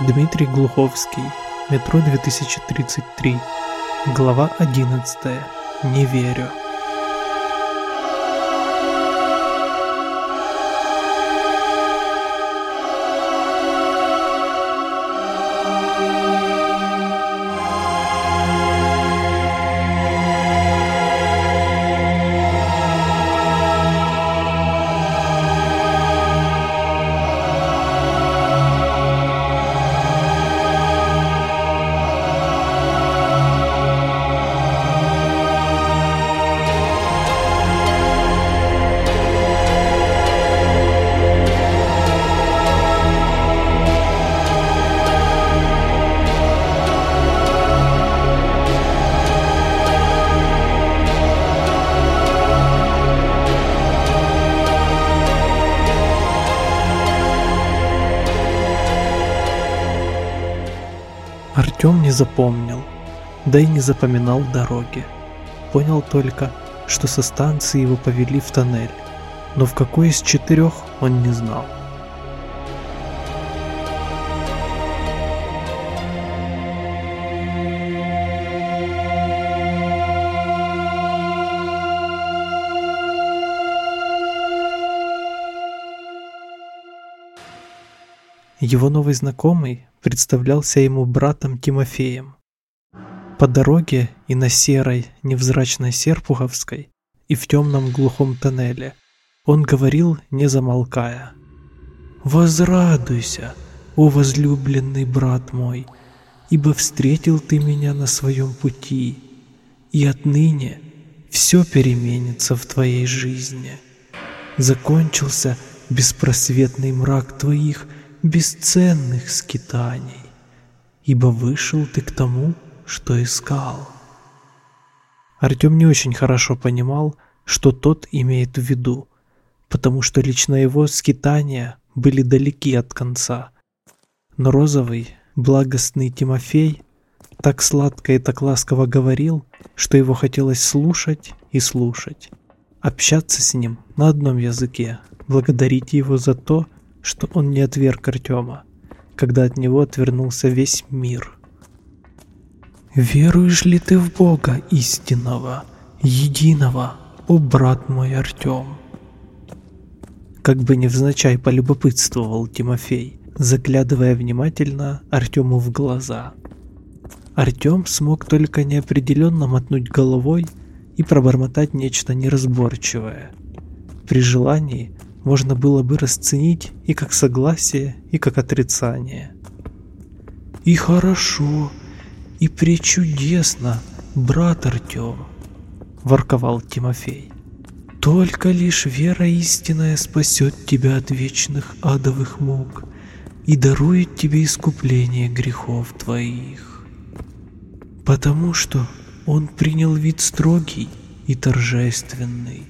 Дмитрий Глуховский. Метро 2033. Глава 11. Не верю. Запомнил, да и не запоминал дороги. Понял только, что со станции его повели в тоннель, но в какой из четырех он не знал. Его новый знакомый представлялся ему братом Тимофеем. По дороге и на серой, невзрачной Серпуховской, и в темном глухом тоннеле он говорил, не замолкая. «Возрадуйся, о возлюбленный брат мой, ибо встретил ты меня на своем пути, и отныне все переменится в твоей жизни. Закончился беспросветный мрак твоих бесценных скитаний, ибо вышел ты к тому, что искал. Артем не очень хорошо понимал, что тот имеет в виду, потому что лично его скитания были далеки от конца. Но розовый, благостный Тимофей так сладко и так ласково говорил, что его хотелось слушать и слушать. Общаться с ним на одном языке, благодарить его за то, что он не отверг Артема, когда от него отвернулся весь мир. «Веруешь ли ты в Бога истинного, единого, о брат мой Артем?» Как бы невзначай полюбопытствовал Тимофей, заглядывая внимательно Артему в глаза. Артем смог только неопределенно мотнуть головой и пробормотать нечто неразборчивое. При желании можно было бы расценить и как согласие, и как отрицание. «И хорошо, и пречудесно, брат Артем», — ворковал Тимофей. «Только лишь вера истинная спасет тебя от вечных адовых мук и дарует тебе искупление грехов твоих. Потому что он принял вид строгий и торжественный,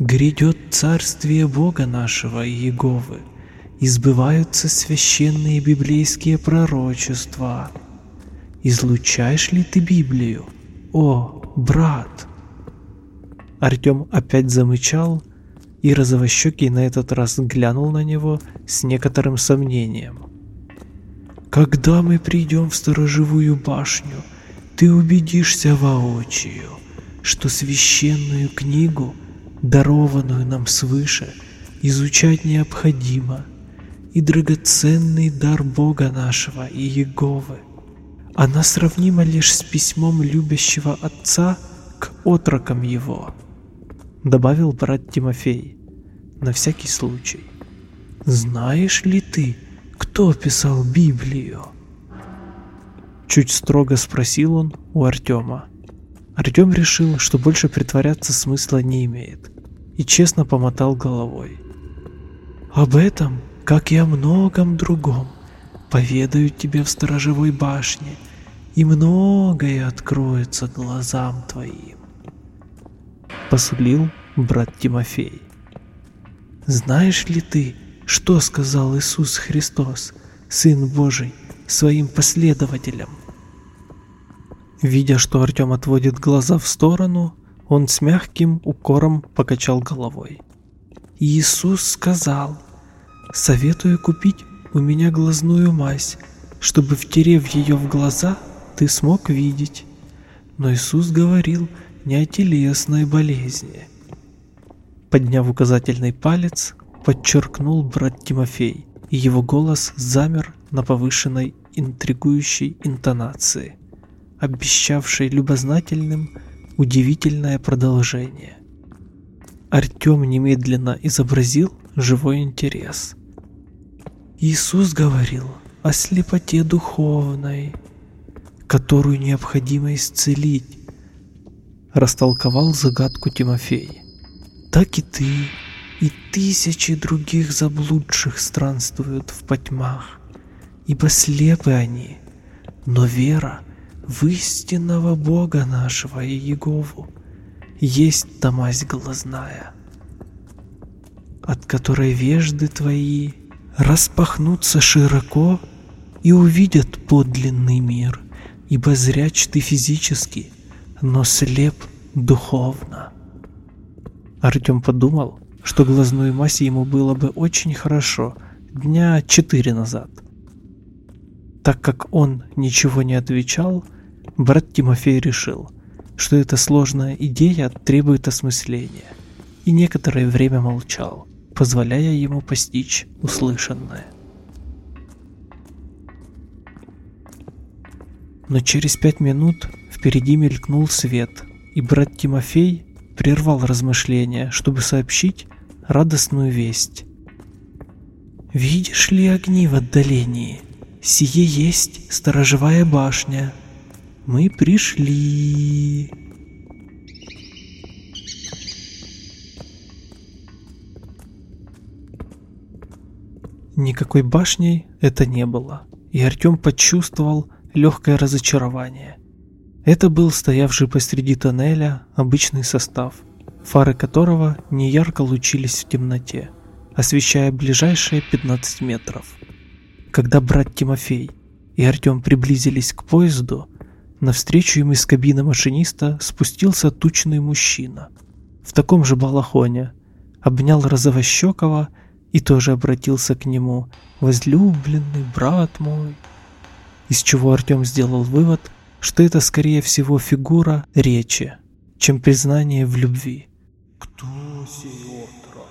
Грядет царствие Бога нашего Иеговы, избываются священные библейские пророчества. Излучаешь ли ты Библию, о, брат? Артем опять замычал, и розовощекий на этот раз глянул на него с некоторым сомнением. «Когда мы придем в сторожевую башню, ты убедишься воочию, что священную книгу — дарованную нам свыше, изучать необходимо, и драгоценный дар Бога нашего и Еговы. Она сравнима лишь с письмом любящего Отца к отрокам Его, добавил брат Тимофей, на всякий случай. Знаешь ли ты, кто писал Библию? Чуть строго спросил он у Артема. Артем решил, что больше притворяться смысла не имеет и честно помотал головой. «Об этом, как и о многом другом, поведаю тебе в сторожевой башне, и многое откроется глазам твоим», — посулил брат Тимофей. «Знаешь ли ты, что сказал Иисус Христос, Сын Божий, своим последователям?» Видя, что Артем отводит глаза в сторону, он с мягким укором покачал головой. Иисус сказал, «Советую купить у меня глазную мазь, чтобы, втерев ее в глаза, ты смог видеть. Но Иисус говорил не о телесной болезни. Подняв указательный палец, подчеркнул брат Тимофей, и его голос замер на повышенной интригующей интонации, обещавшей любознательным удивительное продолжение. Артем немедленно изобразил живой интерес. Иисус говорил о слепоте духовной, которую необходимо исцелить, растолковал загадку Тимофей. Так и ты, и тысячи других заблудших странствуют в потьмах, ибо слепы они, но вера в истинного Бога нашего и Егову есть та мазь глазная, от которой вежды твои распахнутся широко и увидят подлинный мир, ибо зряч ты физически, но слеп духовно. Артем подумал, что глазную мазь ему было бы очень хорошо дня четыре назад. Так как он ничего не отвечал, брат Тимофей решил, что эта сложная идея требует осмысления, и некоторое время молчал, позволяя ему постичь услышанное. Но через пять минут впереди мелькнул свет, и брат Тимофей прервал размышления, чтобы сообщить радостную весть. «Видишь ли огни в отдалении? Сие есть сторожевая башня. Мы пришли!» Никакой башней это не было, и Артем почувствовал легкое разочарование. Это был стоявший посреди тоннеля обычный состав, фары которого неярко лучились в темноте, освещая ближайшие 15 метров. Когда брат Тимофей и Артем приблизились к поезду, навстречу им из кабины машиниста спустился тучный мужчина в таком же балахоне, обнял Розовощекова и тоже обратился к нему «Возлюбленный брат мой», из чего Артем сделал вывод, что это скорее всего фигура речи, чем признание в любви. «Кто сей отрок?»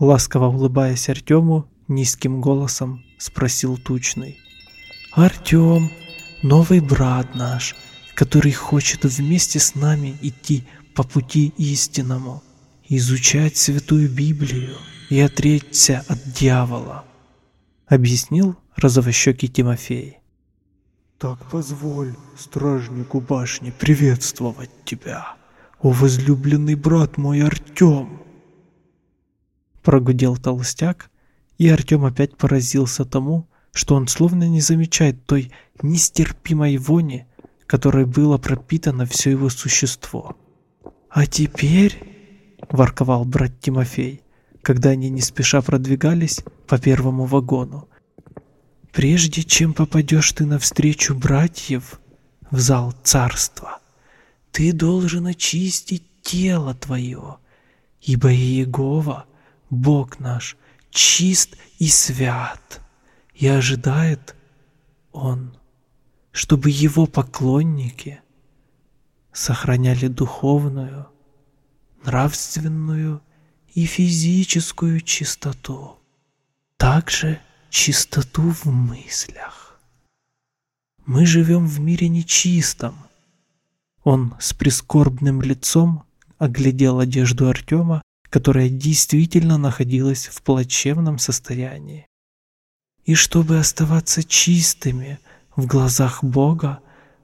Ласково улыбаясь Артему, низким голосом спросил Тучный. «Артем, новый брат наш, который хочет вместе с нами идти по пути истинному, изучать Святую Библию и отречься от дьявола», объяснил розовощекий Тимофей. Так позволь стражнику башни приветствовать тебя, о возлюбленный брат мой Артем. Прогудел толстяк, и Артем опять поразился тому, что он словно не замечает той нестерпимой вони, которой было пропитано все его существо. «А теперь...» — ворковал брат Тимофей, когда они не спеша продвигались по первому вагону, Прежде чем попадешь ты навстречу братьев в зал царства, ты должен очистить тело твое, ибо Иегова, Бог наш, чист и свят, и ожидает Он, чтобы Его поклонники сохраняли духовную, нравственную и физическую чистоту. Также чистоту в мыслях. Мы живем в мире нечистом. Он с прискорбным лицом оглядел одежду Артема, которая действительно находилась в плачевном состоянии. И чтобы оставаться чистыми в глазах Бога,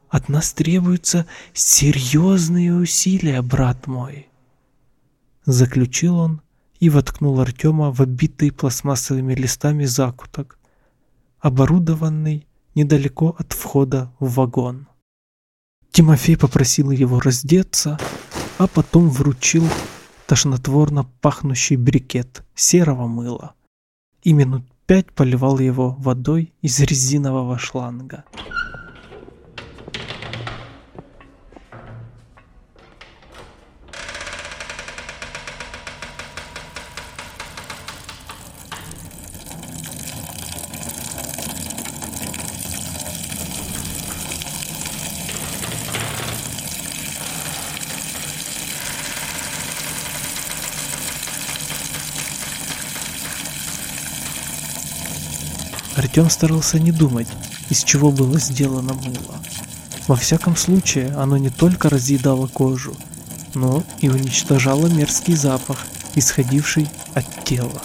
от нас требуются серьезные усилия, брат мой. Заключил он и воткнул Артема в обитый пластмассовыми листами закуток, оборудованный недалеко от входа в вагон. Тимофей попросил его раздеться, а потом вручил тошнотворно пахнущий брикет серого мыла и минут пять поливал его водой из резинового шланга. Артем старался не думать, из чего было сделано мыло. Во всяком случае, оно не только разъедало кожу, но и уничтожало мерзкий запах, исходивший от тела.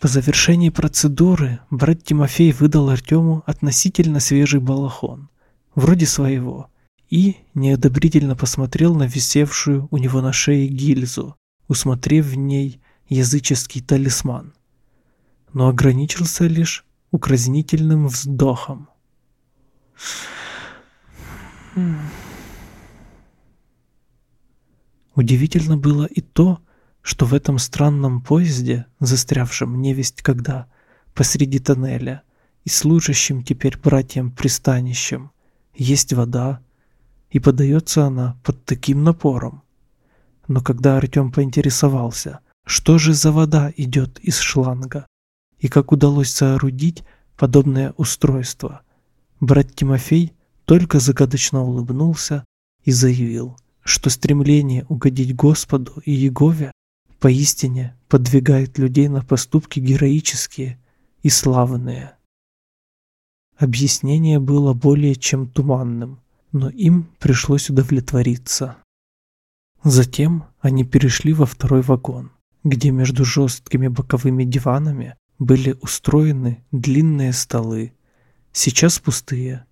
По завершении процедуры брат Тимофей выдал Артему относительно свежий балахон, вроде своего, и неодобрительно посмотрел на висевшую у него на шее гильзу, усмотрев в ней языческий талисман, но ограничился лишь укоризнительным вздохом. Удивительно было и то, что в этом странном поезде, застрявшем невесть когда, посреди тоннеля, и служащим теперь братьям-пристанищем, есть вода, и подается она под таким напором. Но когда Артем поинтересовался, что же за вода идет из шланга, и как удалось соорудить подобное устройство, брат Тимофей только загадочно улыбнулся и заявил, что стремление угодить Господу и Егове поистине подвигает людей на поступки героические и славные. Объяснение было более чем туманным, но им пришлось удовлетвориться. Затем они перешли во второй вагон, где между жесткими боковыми диванами были устроены длинные столы, сейчас пустые.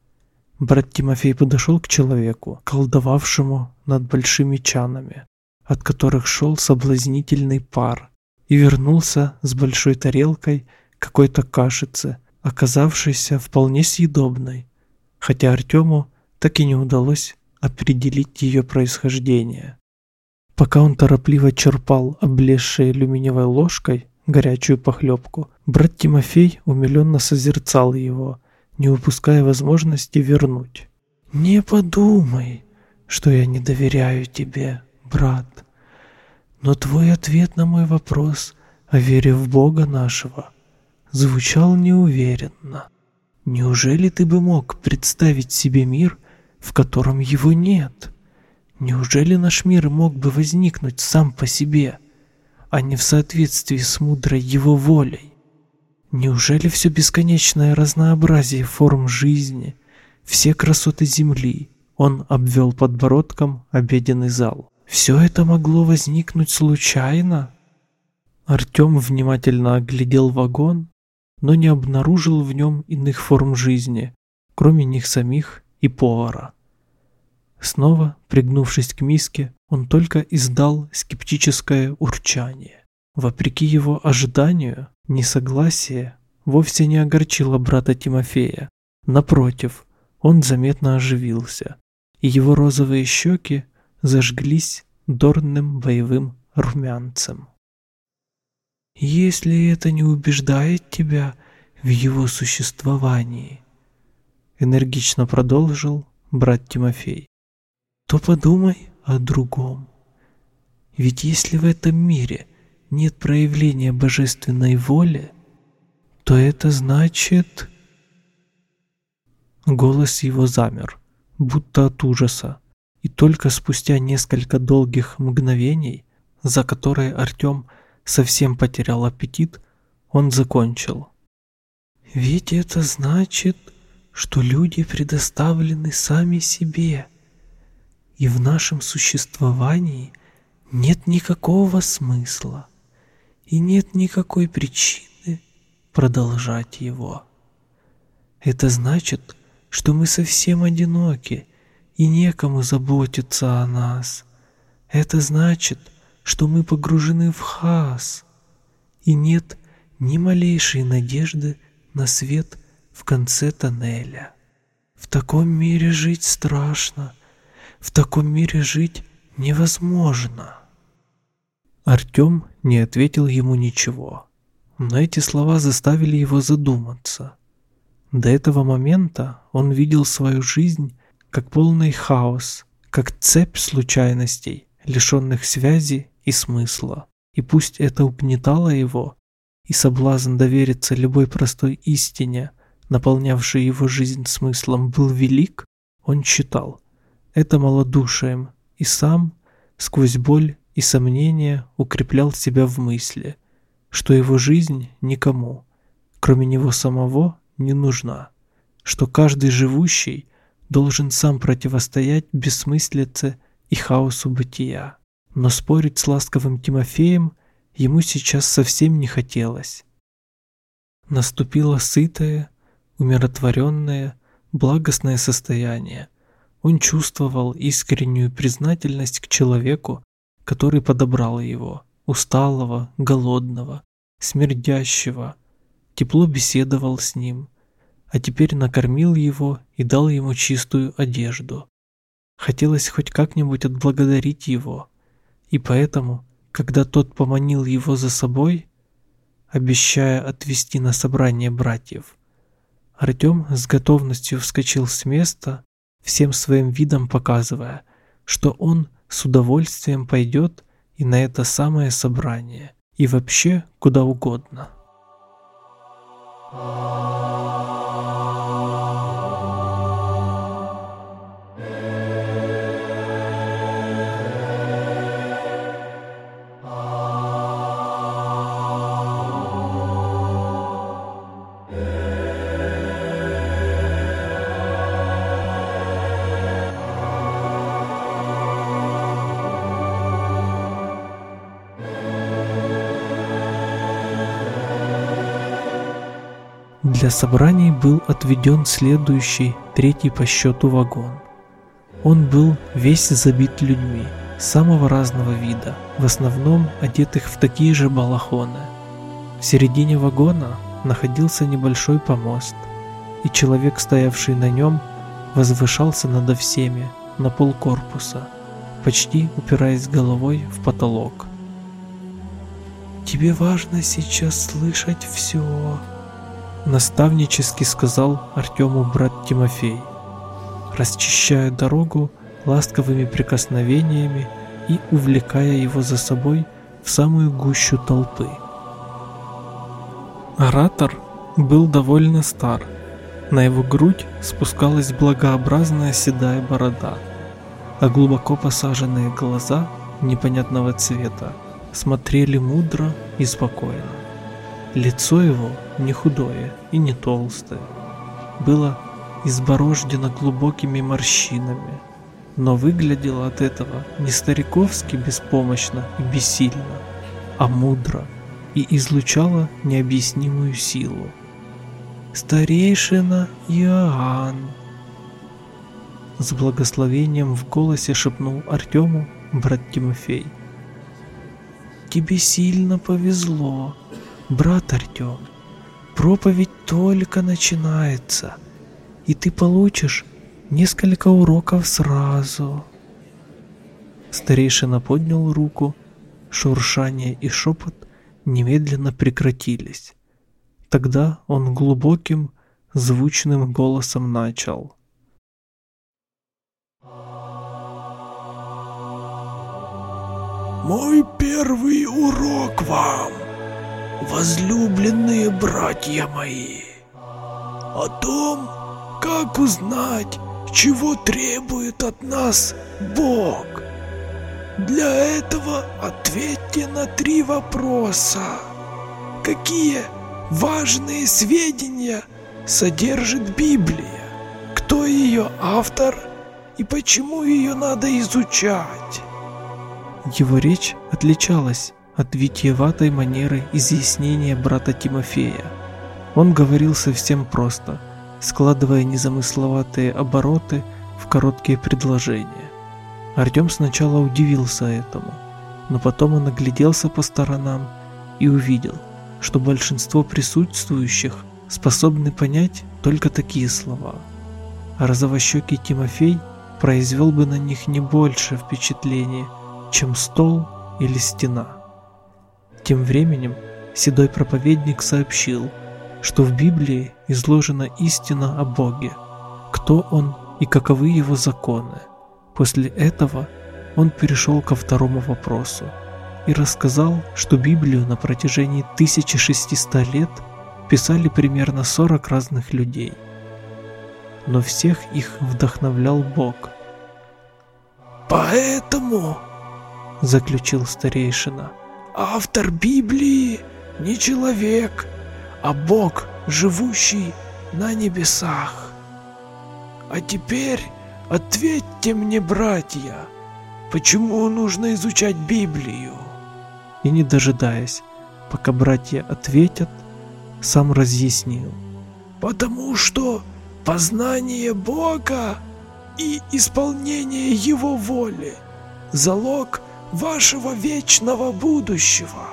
Брат Тимофей подошел к человеку, колдовавшему над большими чанами, от которых шел соблазнительный пар, и вернулся с большой тарелкой какой-то кашицы, оказавшейся вполне съедобной, хотя Артему так и не удалось определить ее происхождение. Пока он торопливо черпал облезшей алюминиевой ложкой горячую похлебку, брат Тимофей умиленно созерцал его, не упуская возможности вернуть. «Не подумай, что я не доверяю тебе», брат. Но твой ответ на мой вопрос о вере в Бога нашего звучал неуверенно. Неужели ты бы мог представить себе мир, в котором его нет? Неужели наш мир мог бы возникнуть сам по себе, а не в соответствии с мудрой его волей? Неужели все бесконечное разнообразие форм жизни, все красоты Земли, он обвел подбородком обеденный зал, все это могло возникнуть случайно? Артем внимательно оглядел вагон, но не обнаружил в нем иных форм жизни, кроме них самих и повара. Снова, пригнувшись к миске, он только издал скептическое урчание. Вопреки его ожиданию, несогласие вовсе не огорчило брата Тимофея. Напротив, он заметно оживился, и его розовые щеки зажглись дорным боевым румянцем. «Если это не убеждает тебя в его существовании», энергично продолжил брат Тимофей, то подумай о другом. Ведь если в этом мире нет проявления божественной воли, то это значит... Голос его замер, будто от ужаса, и только спустя несколько долгих мгновений, за которые Артем совсем потерял аппетит, он закончил. «Ведь это значит, что люди предоставлены сами себе, и в нашем существовании нет никакого смысла и нет никакой причины продолжать его. Это значит, что мы совсем одиноки и некому заботиться о нас. Это значит, что мы погружены в хаос, и нет ни малейшей надежды на свет в конце тоннеля. В таком мире жить страшно, в таком мире жить невозможно. Артем не ответил ему ничего, но эти слова заставили его задуматься. До этого момента он видел свою жизнь как полный хаос, как цепь случайностей, лишенных связи и смысла. И пусть это угнетало его, и соблазн довериться любой простой истине, наполнявшей его жизнь смыслом, был велик, он считал это малодушием и сам сквозь боль и сомнения укреплял себя в мысли, что его жизнь никому, кроме него самого, не нужна, что каждый живущий должен сам противостоять бессмыслице и хаосу бытия. Но спорить с ласковым Тимофеем ему сейчас совсем не хотелось. Наступило сытое, умиротворенное, благостное состояние. Он чувствовал искреннюю признательность к человеку, который подобрал его, усталого, голодного, смердящего, тепло беседовал с ним, а теперь накормил его и дал ему чистую одежду. Хотелось хоть как-нибудь отблагодарить его, и поэтому, когда тот поманил его за собой, обещая отвезти на собрание братьев, Артем с готовностью вскочил с места, всем своим видом показывая, что он с удовольствием пойдет и на это самое собрание, и вообще куда угодно. Для собраний был отведен следующий, третий по счету вагон. Он был весь забит людьми, самого разного вида, в основном одетых в такие же балахоны. В середине вагона находился небольшой помост, и человек, стоявший на нем, возвышался надо всеми на полкорпуса, почти упираясь головой в потолок. «Тебе важно сейчас слышать все», наставнически сказал Артему брат Тимофей, расчищая дорогу ласковыми прикосновениями и увлекая его за собой в самую гущу толпы. Оратор был довольно стар. На его грудь спускалась благообразная седая борода, а глубоко посаженные глаза непонятного цвета смотрели мудро и спокойно. Лицо его не худое и не толстое, было изборождено глубокими морщинами, но выглядело от этого не стариковски беспомощно и бессильно, а мудро и излучало необъяснимую силу. «Старейшина Иоанн!» С благословением в голосе шепнул Артему брат Тимофей. «Тебе сильно повезло, Брат Артем, проповедь только начинается, и ты получишь несколько уроков сразу. Старейшина поднял руку, шуршание и шепот немедленно прекратились. Тогда он глубоким, звучным голосом начал. «Мой первый урок вам!» Возлюбленные братья мои, о том, как узнать, чего требует от нас Бог. Для этого ответьте на три вопроса. Какие важные сведения содержит Библия? Кто ее автор и почему ее надо изучать? Его речь отличалась от витиеватой манеры изъяснения брата Тимофея. Он говорил совсем просто, складывая незамысловатые обороты в короткие предложения. Артем сначала удивился этому, но потом он огляделся по сторонам и увидел, что большинство присутствующих способны понять только такие слова. А розовощекий Тимофей произвел бы на них не больше впечатления, чем стол или стена. Тем временем седой проповедник сообщил, что в Библии изложена истина о Боге, кто Он и каковы Его законы. После этого он перешел ко второму вопросу и рассказал, что Библию на протяжении 1600 лет писали примерно 40 разных людей. Но всех их вдохновлял Бог. «Поэтому заключил старейшина. Автор Библии не человек, а Бог, живущий на небесах. А теперь ответьте мне, братья, почему нужно изучать Библию? И не дожидаясь, пока братья ответят, сам разъяснил. Потому что познание Бога и исполнение Его воли – залог вашего вечного будущего.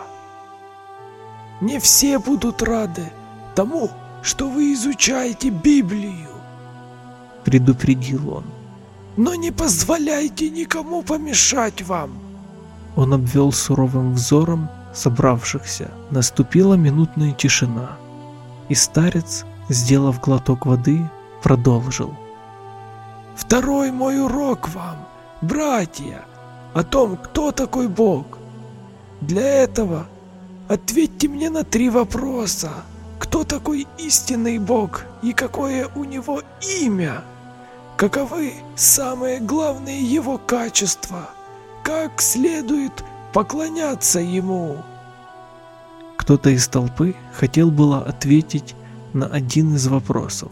Не все будут рады тому, что вы изучаете Библию. Предупредил он. Но не позволяйте никому помешать вам. Он обвел суровым взором собравшихся. Наступила минутная тишина. И старец, сделав глоток воды, продолжил. Второй мой урок вам, братья, о том, кто такой Бог. Для этого ответьте мне на три вопроса. Кто такой истинный Бог и какое у него имя? Каковы самые главные его качества? Как следует поклоняться ему? Кто-то из толпы хотел было ответить на один из вопросов,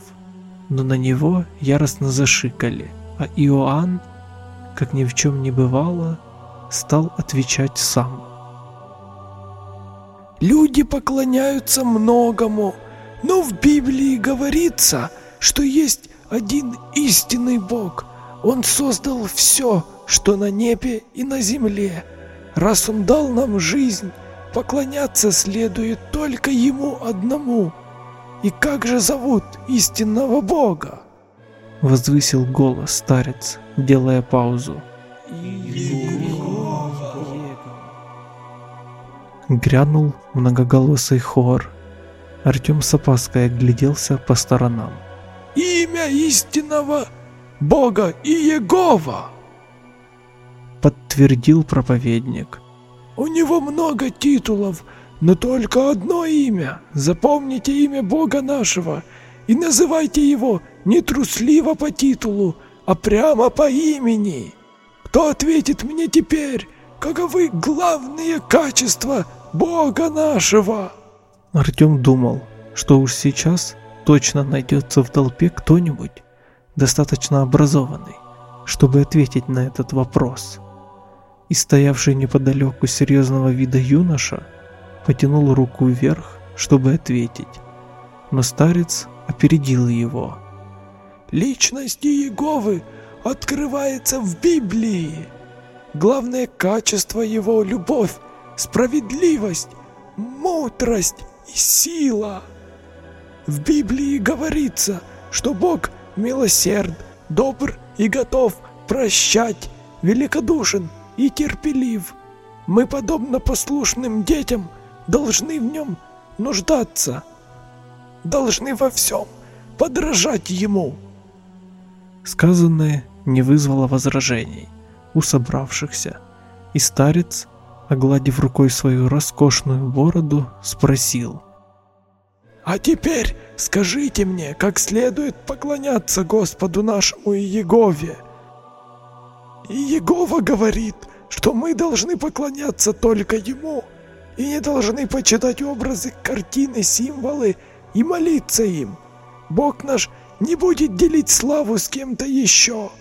но на него яростно зашикали, а Иоанн как ни в чем не бывало, стал отвечать сам. Люди поклоняются многому, но в Библии говорится, что есть один истинный Бог. Он создал все, что на небе и на земле. Раз Он дал нам жизнь, поклоняться следует только Ему одному. И как же зовут истинного Бога? Возвысил голос старец, делая паузу. Грянул многоголосый хор. Артем с опаской огляделся по сторонам. «Имя истинного Бога Иегова!» Подтвердил проповедник. «У него много титулов, но только одно имя. Запомните имя Бога нашего и называйте его не трусливо по титулу, а прямо по имени. Кто ответит мне теперь, каковы главные качества Бога нашего?» Артем думал, что уж сейчас точно найдется в толпе кто-нибудь достаточно образованный, чтобы ответить на этот вопрос. И стоявший неподалеку серьезного вида юноша потянул руку вверх, чтобы ответить, но старец опередил его. Личность Иеговы открывается в Библии. Главное качество его – любовь, справедливость, мудрость и сила. В Библии говорится, что Бог милосерд, добр и готов прощать, великодушен и терпелив. Мы, подобно послушным детям, должны в нем нуждаться, должны во всем подражать ему. Сказанное не вызвало возражений у собравшихся, и старец, огладив рукой свою роскошную бороду, спросил. «А теперь скажите мне, как следует поклоняться Господу нашему Иегове?» Иегова говорит, что мы должны поклоняться только Ему и не должны почитать образы, картины, символы и молиться им. Бог наш не будет делить славу с кем-то еще.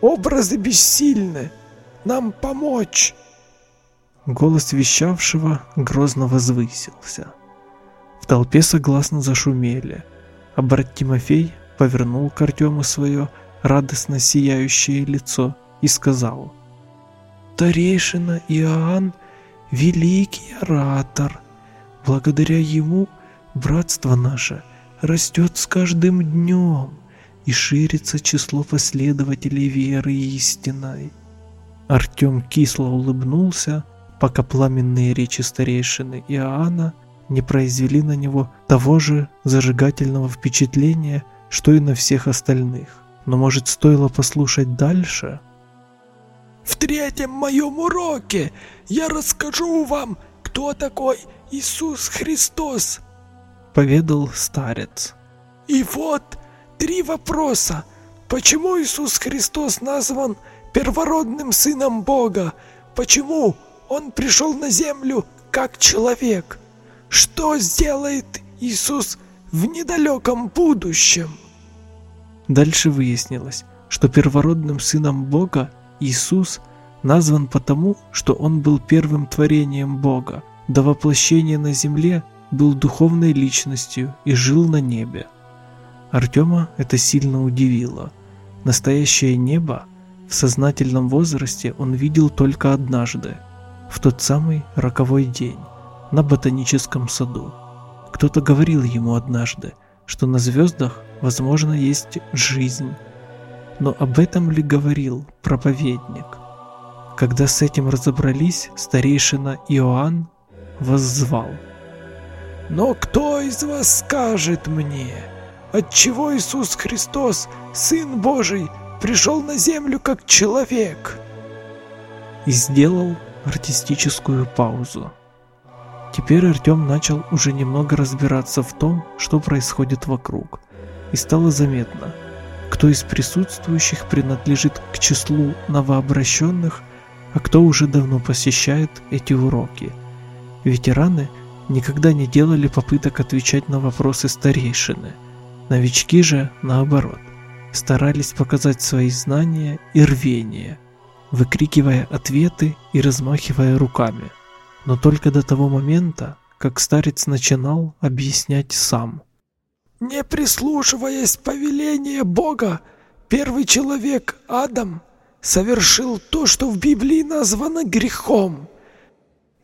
Образы бессильны. Нам помочь. Голос вещавшего грозно возвысился. В толпе согласно зашумели, а брат Тимофей повернул к Артему свое радостно сияющее лицо и сказал «Старейшина Иоанн – великий оратор. Благодаря ему братство наше – растет с каждым днем, и ширится число последователей веры истинной. Артем кисло улыбнулся, пока пламенные речи старейшины Иоанна не произвели на него того же зажигательного впечатления, что и на всех остальных. Но может стоило послушать дальше? В третьем моем уроке я расскажу вам, кто такой Иисус Христос, поведал старец. И вот три вопроса. Почему Иисус Христос назван первородным сыном Бога? почему он пришел на землю как человек? Что сделает Иисус в недалеком будущем? Дальше выяснилось, что первородным сыном Бога Иисус назван потому, что он был первым творением Бога, до воплощения на земле был духовной личностью и жил на небе. Артема это сильно удивило. Настоящее небо в сознательном возрасте он видел только однажды, в тот самый роковой день, на ботаническом саду. Кто-то говорил ему однажды, что на звездах, возможно, есть жизнь. Но об этом ли говорил проповедник? Когда с этим разобрались, старейшина Иоанн воззвал. «Но кто из вас скажет мне, отчего Иисус Христос, Сын Божий, пришел на землю как человек?» И сделал артистическую паузу. Теперь Артем начал уже немного разбираться в том, что происходит вокруг. И стало заметно, кто из присутствующих принадлежит к числу новообращенных, а кто уже давно посещает эти уроки. Ветераны никогда не делали попыток отвечать на вопросы старейшины. Новички же, наоборот, старались показать свои знания и рвение, выкрикивая ответы и размахивая руками – но только до того момента, как старец начинал объяснять сам. «Не прислушиваясь повеления Бога, первый человек, Адам, совершил то, что в Библии названо грехом».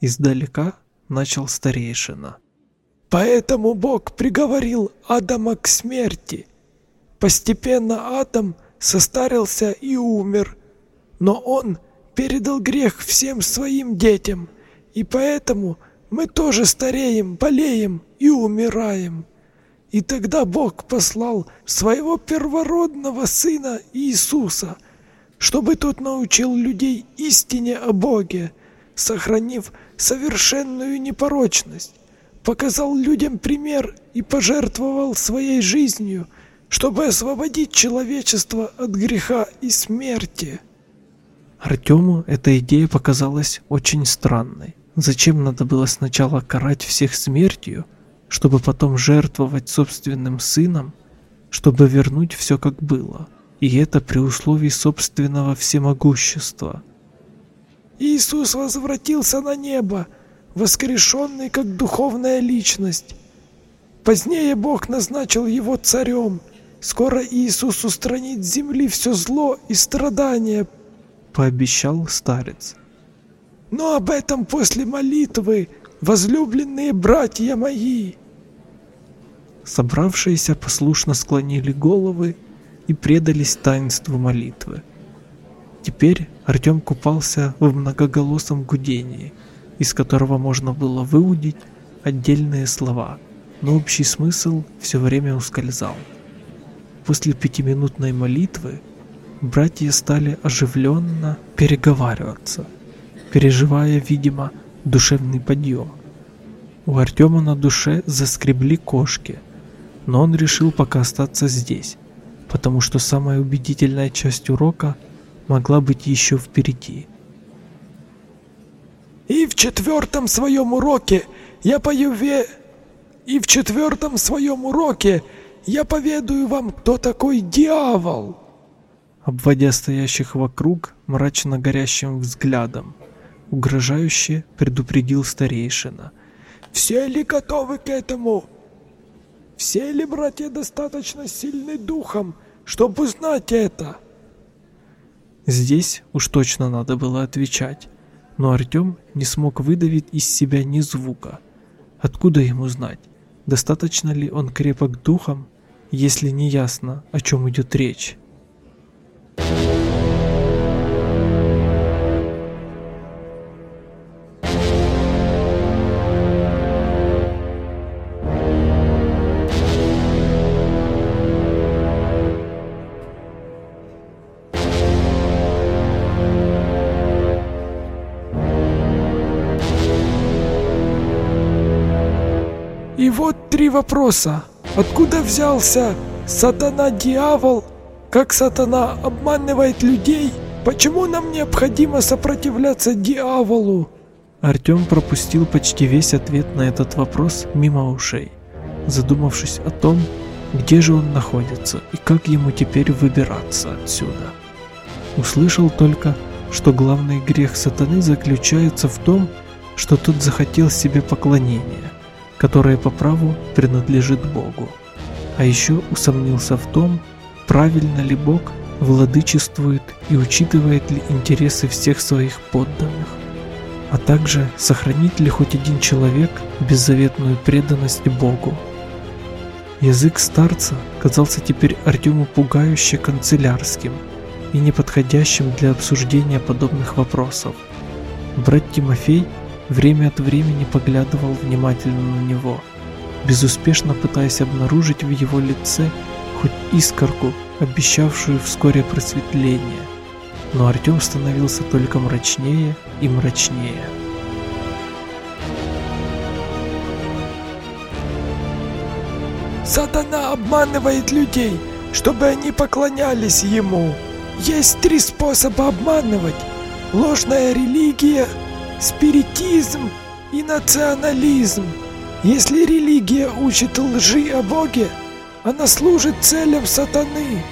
Издалека начал старейшина. «Поэтому Бог приговорил Адама к смерти. Постепенно Адам состарился и умер, но он передал грех всем своим детям – и поэтому мы тоже стареем, болеем и умираем. И тогда Бог послал своего первородного Сына Иисуса, чтобы тот научил людей истине о Боге, сохранив совершенную непорочность, показал людям пример и пожертвовал своей жизнью, чтобы освободить человечество от греха и смерти. Артему эта идея показалась очень странной. Зачем надо было сначала карать всех смертью, чтобы потом жертвовать собственным сыном, чтобы вернуть все как было, и это при условии собственного всемогущества. Иисус возвратился на небо, воскрешенный как духовная личность. Позднее Бог назначил его царем. Скоро Иисус устранит с земли все зло и страдания, пообещал старец. Но об этом после молитвы, возлюбленные братья мои. Собравшиеся послушно склонили головы и предались таинству молитвы. Теперь Артем купался в многоголосом гудении, из которого можно было выудить отдельные слова, но общий смысл все время ускользал. После пятиминутной молитвы братья стали оживленно переговариваться – переживая, видимо, душевный подъем. У Артема на душе заскребли кошки, но он решил пока остаться здесь, потому что самая убедительная часть урока могла быть еще впереди. «И в четвертом своем уроке я пою ве... И в четвертом своем уроке я поведаю вам, кто такой дьявол!» Обводя стоящих вокруг мрачно горящим взглядом, угрожающе предупредил старейшина. «Все ли готовы к этому? Все ли братья достаточно сильны духом, чтобы узнать это?» Здесь уж точно надо было отвечать, но Артем не смог выдавить из себя ни звука. Откуда ему знать, достаточно ли он крепок духом, если не ясно, о чем идет речь? Три вопроса. Откуда взялся сатана-дьявол? Как сатана обманывает людей, почему нам необходимо сопротивляться дьяволу? Артем пропустил почти весь ответ на этот вопрос мимо ушей, задумавшись о том, где же он находится и как ему теперь выбираться отсюда. Услышал только, что главный грех сатаны заключается в том, что тот захотел себе поклонения, которое по праву принадлежит Богу. А еще усомнился в том, правильно ли Бог владычествует и учитывает ли интересы всех своих подданных, а также сохранит ли хоть один человек беззаветную преданность Богу. Язык старца казался теперь Артему пугающе канцелярским и неподходящим для обсуждения подобных вопросов. Брат Тимофей время от времени поглядывал внимательно на него, безуспешно пытаясь обнаружить в его лице хоть искорку, обещавшую вскоре просветление. Но Артем становился только мрачнее и мрачнее. Сатана обманывает людей, чтобы они поклонялись ему. Есть три способа обманывать. Ложная религия, спиритизм и национализм. Если религия учит лжи о Боге, она служит целям сатаны.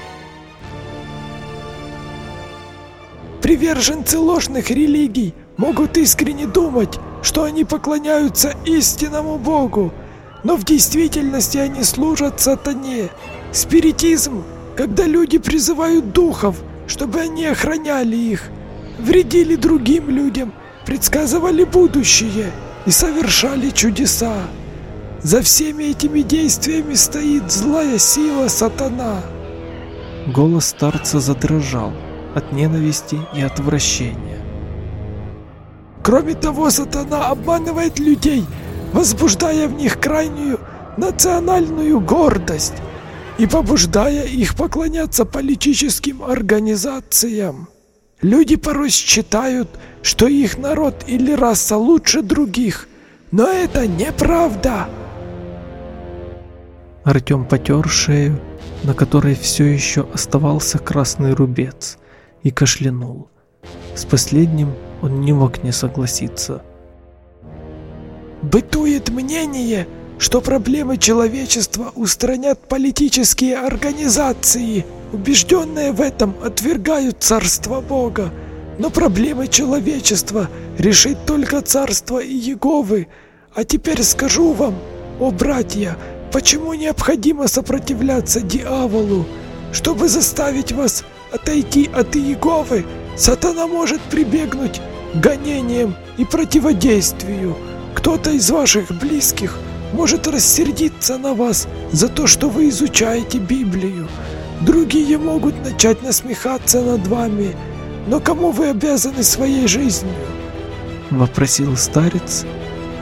Приверженцы ложных религий могут искренне думать, что они поклоняются истинному Богу, но в действительности они служат сатане. Спиритизм, когда люди призывают духов, чтобы они охраняли их, вредили другим людям, предсказывали будущее и совершали чудеса. За всеми этими действиями стоит злая сила сатана. Голос старца задрожал от ненависти и отвращения. Кроме того, сатана обманывает людей, возбуждая в них крайнюю национальную гордость и побуждая их поклоняться политическим организациям. Люди порой считают, что их народ или раса лучше других, но это неправда. Артем потер шею, на которой все еще оставался красный рубец, и кашлянул. С последним он не мог не согласиться. Бытует мнение, что проблемы человечества устранят политические организации. Убежденные в этом отвергают царство Бога. Но проблемы человечества решит только царство Иеговы. А теперь скажу вам, о братья, почему необходимо сопротивляться дьяволу, чтобы заставить вас отойти от Иеговы, сатана может прибегнуть к гонениям и противодействию. Кто-то из ваших близких может рассердиться на вас за то, что вы изучаете Библию. Другие могут начать насмехаться над вами. Но кому вы обязаны своей жизнью? Вопросил старец,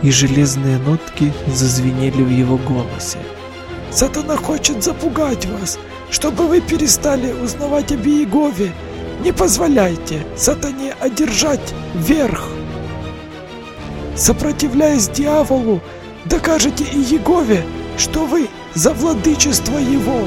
и железные нотки зазвенели в его голосе. Сатана хочет запугать вас, чтобы вы перестали узнавать об Иегове. Не позволяйте сатане одержать верх. Сопротивляясь дьяволу, докажете Иегове, что вы за владычество его.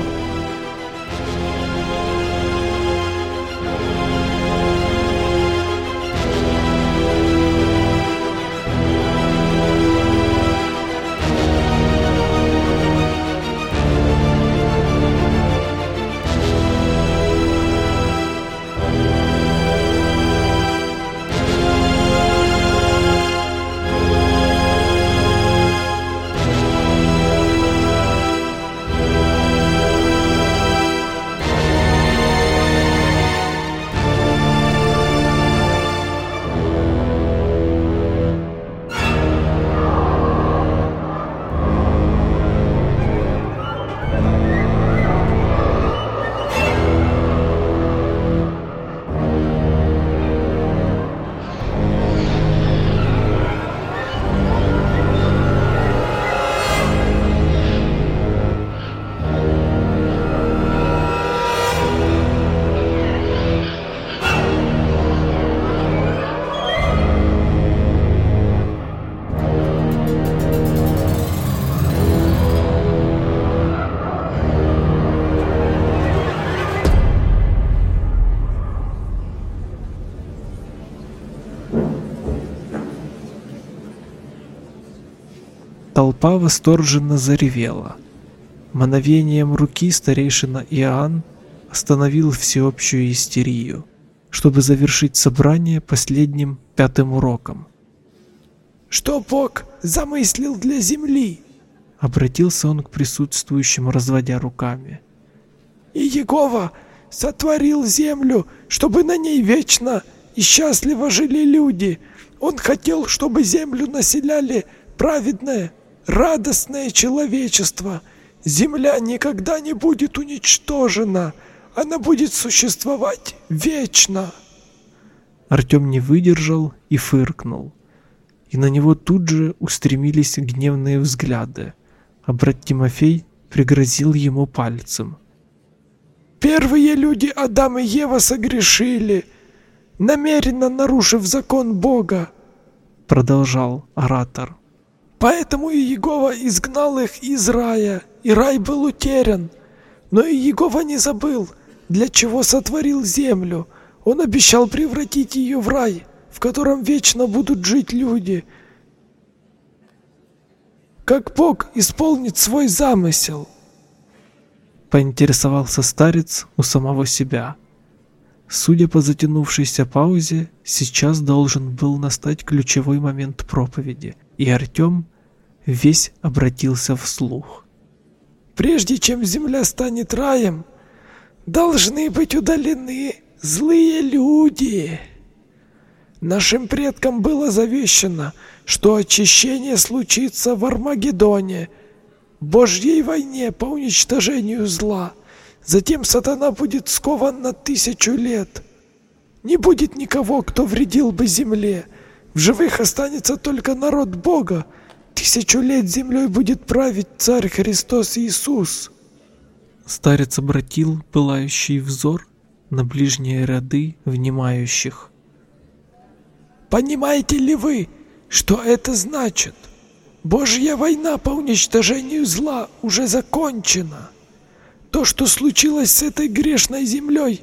Толпа восторженно заревела. Мановением руки старейшина Иоанн остановил всеобщую истерию, чтобы завершить собрание последним пятым уроком. «Что Бог замыслил для земли?» Обратился он к присутствующим, разводя руками. «И Егова сотворил землю, чтобы на ней вечно и счастливо жили люди. Он хотел, чтобы землю населяли праведное, радостное человечество. Земля никогда не будет уничтожена, она будет существовать вечно. Артем не выдержал и фыркнул. И на него тут же устремились гневные взгляды, а брат Тимофей пригрозил ему пальцем. «Первые люди Адам и Ева согрешили, намеренно нарушив закон Бога», — продолжал оратор. Поэтому и Егова изгнал их из рая, и рай был утерян. Но и Егова не забыл, для чего сотворил землю. Он обещал превратить ее в рай, в котором вечно будут жить люди. Как Бог исполнит свой замысел? Поинтересовался старец у самого себя. Судя по затянувшейся паузе, сейчас должен был настать ключевой момент проповеди – и Артем весь обратился вслух. «Прежде чем земля станет раем, должны быть удалены злые люди. Нашим предкам было завещено, что очищение случится в Армагеддоне, Божьей войне по уничтожению зла. Затем сатана будет скован на тысячу лет. Не будет никого, кто вредил бы земле, в живых останется только народ Бога. Тысячу лет землей будет править Царь Христос Иисус. Старец обратил пылающий взор на ближние ряды внимающих. Понимаете ли вы, что это значит? Божья война по уничтожению зла уже закончена. То, что случилось с этой грешной землей,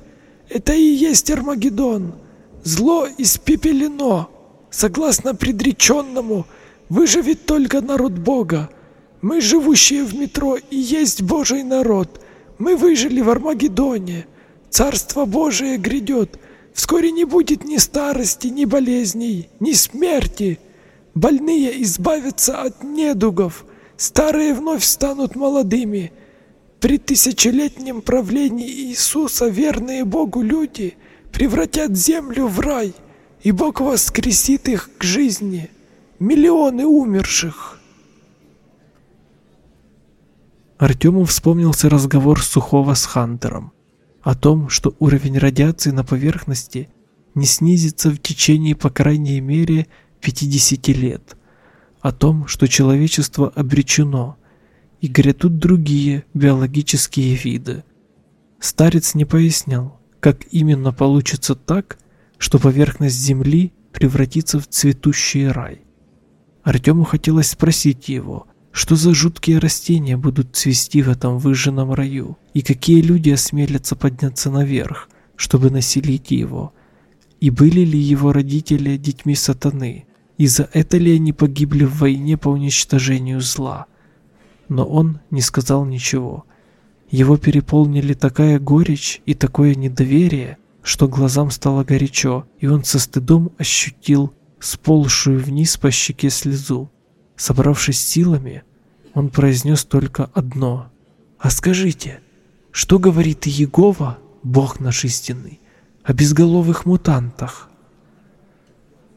это и есть Армагеддон. Зло испепелено, Согласно предреченному, выживет только народ Бога. Мы, живущие в метро, и есть Божий народ. Мы выжили в Армагеддоне. Царство Божие грядет. Вскоре не будет ни старости, ни болезней, ни смерти. Больные избавятся от недугов. Старые вновь станут молодыми. При тысячелетнем правлении Иисуса верные Богу люди превратят землю в рай – и Бог воскресит их к жизни, миллионы умерших. Артему вспомнился разговор Сухого с Хантером о том, что уровень радиации на поверхности не снизится в течение по крайней мере 50 лет, о том, что человечество обречено, и грядут другие биологические виды. Старец не пояснял, как именно получится так, что поверхность земли превратится в цветущий рай. Артему хотелось спросить его, что за жуткие растения будут цвести в этом выжженном раю, и какие люди осмелятся подняться наверх, чтобы населить его, и были ли его родители детьми сатаны, и за это ли они погибли в войне по уничтожению зла. Но он не сказал ничего. Его переполнили такая горечь и такое недоверие, что глазам стало горячо, и он со стыдом ощутил сползшую вниз по щеке слезу. Собравшись силами, он произнес только одно. «А скажите, что говорит Иегова, Бог наш истинный, о безголовых мутантах?»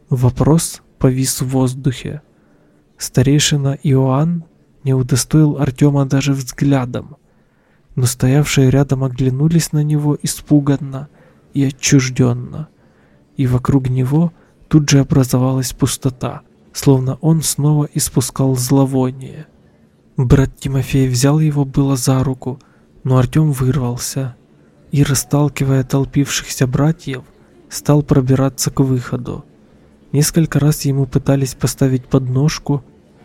Вопрос повис в воздухе. Старейшина Иоанн не удостоил Артема даже взглядом, но стоявшие рядом оглянулись на него испуганно и отчужденно, и вокруг него тут же образовалась пустота, словно он снова испускал зловоние. Брат Тимофей взял его было за руку, но Артем вырвался и, расталкивая толпившихся братьев, стал пробираться к выходу. Несколько раз ему пытались поставить подножку,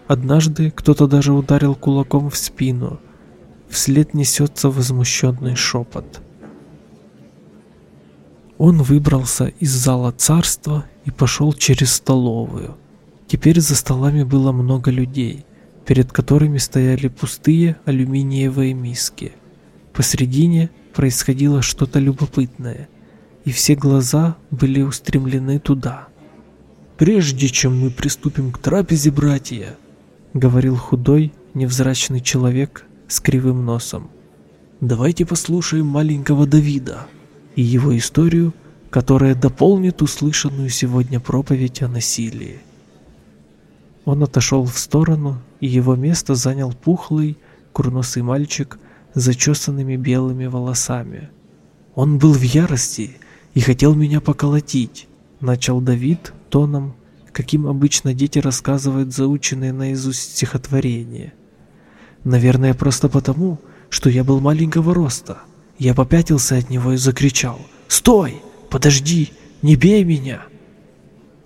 однажды кто-то даже ударил кулаком в спину. Вслед несется возмущенный шепот. Он выбрался из зала царства и пошел через столовую. Теперь за столами было много людей. перед которыми стояли пустые алюминиевые миски. Посредине происходило что-то любопытное, и все глаза были устремлены туда. «Прежде чем мы приступим к трапезе, братья», — говорил худой, невзрачный человек с кривым носом, — «давайте послушаем маленького Давида и его историю, которая дополнит услышанную сегодня проповедь о насилии». Он отошел в сторону, и его место занял пухлый, курносый мальчик с зачесанными белыми волосами. Он был в ярости и хотел меня поколотить, начал Давид тоном, каким обычно дети рассказывают заученные наизусть стихотворения. Наверное, просто потому, что я был маленького роста. Я попятился от него и закричал «Стой! Подожди! Не бей меня!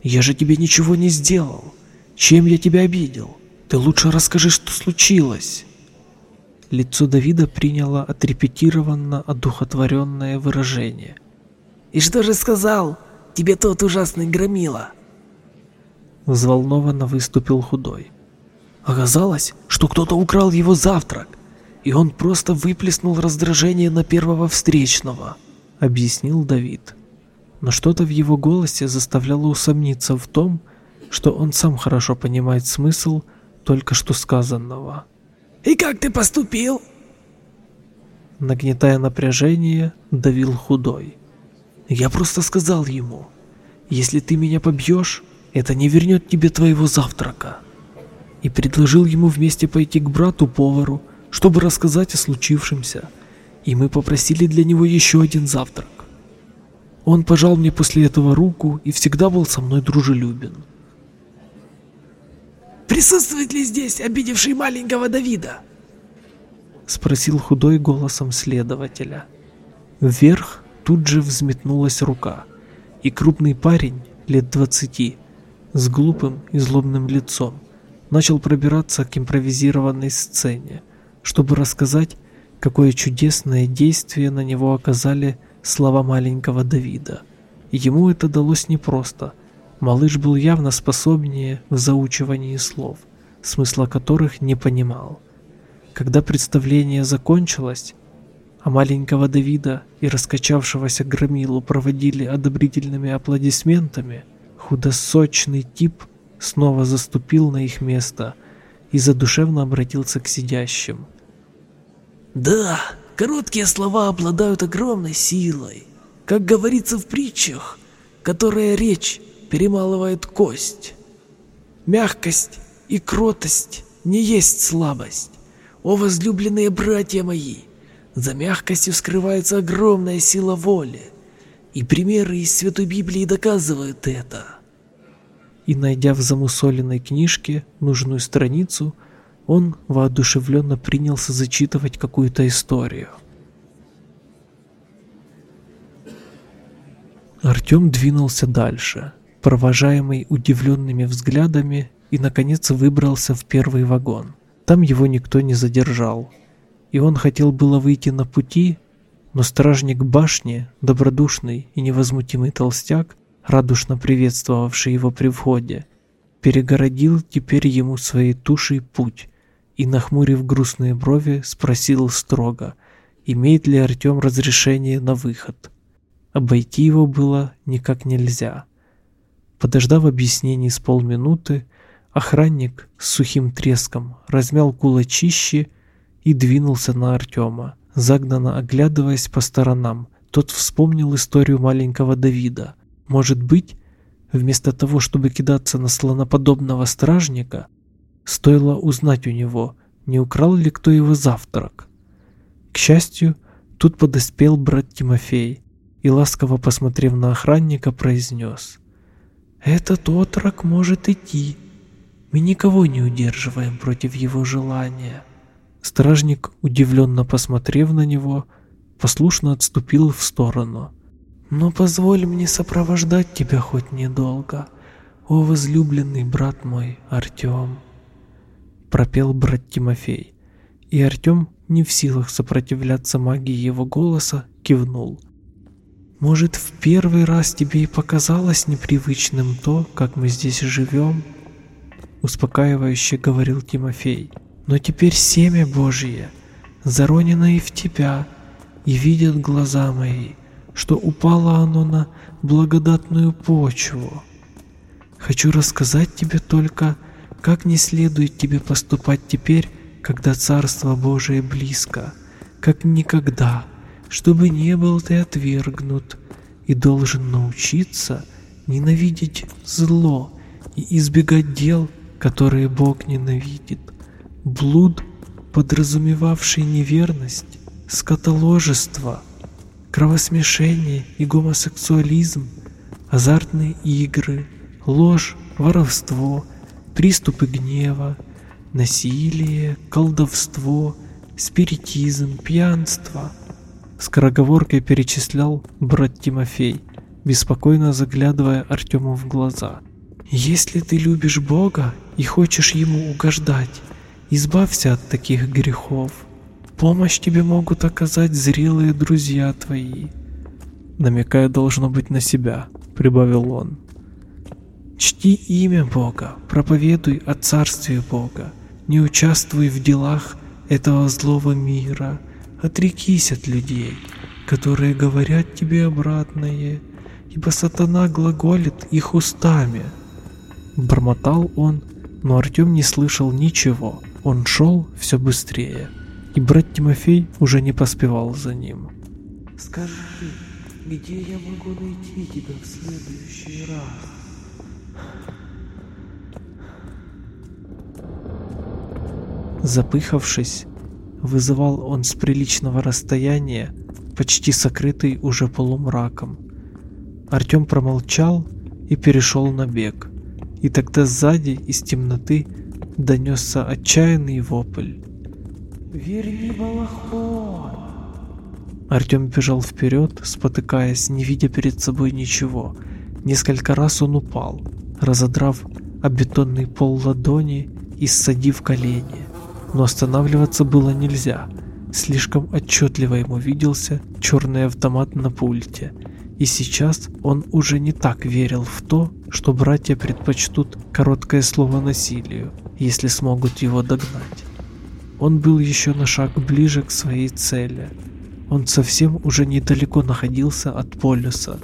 Я же тебе ничего не сделал! Чем я тебя обидел? Ты лучше расскажи, что случилось!» Лицо Давида приняло отрепетированно одухотворенное выражение. «И что же сказал тебе тот ужасный громила?» Взволнованно выступил худой. Оказалось, что кто-то украл его завтрак, и он просто выплеснул раздражение на первого встречного, объяснил Давид. Но что-то в его голосе заставляло усомниться в том, что он сам хорошо понимает смысл только что сказанного. «И как ты поступил?» Нагнетая напряжение, давил худой. «Я просто сказал ему, если ты меня побьешь, это не вернет тебе твоего завтрака. И предложил ему вместе пойти к брату-повару, чтобы рассказать о случившемся, и мы попросили для него еще один завтрак. Он пожал мне после этого руку и всегда был со мной дружелюбен. «Присутствует ли здесь обидевший маленького Давида?» Спросил худой голосом следователя. Вверх тут же взметнулась рука, и крупный парень лет двадцати с глупым и злобным лицом, начал пробираться к импровизированной сцене, чтобы рассказать, какое чудесное действие на него оказали слова маленького Давида. Ему это далось непросто. Малыш был явно способнее в заучивании слов, смысла которых не понимал. Когда представление закончилось, а маленького Давида и раскачавшегося громилу проводили одобрительными аплодисментами, Худосочный тип снова заступил на их место и задушевно обратился к сидящим. «Да, короткие слова обладают огромной силой. Как говорится в притчах, которая речь перемалывает кость. Мягкость и кротость не есть слабость. О, возлюбленные братья мои, за мягкостью скрывается огромная сила воли, и примеры из Святой Библии доказывают это и, найдя в замусоленной книжке нужную страницу, он воодушевленно принялся зачитывать какую-то историю. Артем двинулся дальше, провожаемый удивленными взглядами, и, наконец, выбрался в первый вагон. Там его никто не задержал. И он хотел было выйти на пути, но стражник башни, добродушный и невозмутимый толстяк, радушно приветствовавший его при входе, перегородил теперь ему своей тушей путь и, нахмурив грустные брови, спросил строго, имеет ли Артем разрешение на выход. Обойти его было никак нельзя. Подождав объяснений с полминуты, охранник с сухим треском размял кулачище и двинулся на Артема, загнанно оглядываясь по сторонам. Тот вспомнил историю маленького Давида, может быть, вместо того, чтобы кидаться на слоноподобного стражника, стоило узнать у него, не украл ли кто его завтрак. К счастью, тут подоспел брат Тимофей и, ласково посмотрев на охранника, произнес «Этот отрок может идти. Мы никого не удерживаем против его желания». Стражник, удивленно посмотрев на него, послушно отступил в сторону – но позволь мне сопровождать тебя хоть недолго, о возлюбленный брат мой Артем. Пропел брат Тимофей, и Артем, не в силах сопротивляться магии его голоса, кивнул. Может, в первый раз тебе и показалось непривычным то, как мы здесь живем? успокаивающе говорил Тимофей. Но теперь семя Божие заронено и в тебя, и видят глаза мои, что упало оно на благодатную почву. Хочу рассказать тебе только, как не следует тебе поступать теперь, когда Царство Божие близко, как никогда, чтобы не был ты отвергнут, и должен научиться ненавидеть зло и избегать дел, которые Бог ненавидит. Блуд, подразумевавший неверность, скотоложество, кровосмешение и гомосексуализм, азартные игры, ложь, воровство, приступы гнева, насилие, колдовство, спиритизм, пьянство. Скороговоркой перечислял брат Тимофей, беспокойно заглядывая Артему в глаза. «Если ты любишь Бога и хочешь Ему угождать, избавься от таких грехов. Помощь тебе могут оказать зрелые друзья твои». Намекая должно быть на себя, прибавил он. Чти имя Бога, проповедуй о царстве Бога, не участвуй в делах этого злого мира, отрекись от людей, которые говорят тебе обратное, ибо сатана глаголит их устами. Бормотал он, но Артем не слышал ничего, он шел все быстрее, и брат Тимофей уже не поспевал за ним. «Скажи, где я могу найти тебя в следующий раз?» Запыхавшись, вызывал он с приличного расстояния, почти сокрытый уже полумраком. Артем промолчал и перешел на бег. И тогда сзади из темноты донесся отчаянный вопль. «Верни балахон!» Артем бежал вперед, спотыкаясь, не видя перед собой ничего. Несколько раз он упал, разодрав о бетонный пол ладони и ссадив колени. Но останавливаться было нельзя. Слишком отчетливо ему виделся черный автомат на пульте. И сейчас он уже не так верил в то, что братья предпочтут короткое слово насилию, если смогут его догнать. Он был еще на шаг ближе к своей цели. Он совсем уже недалеко находился от полюса,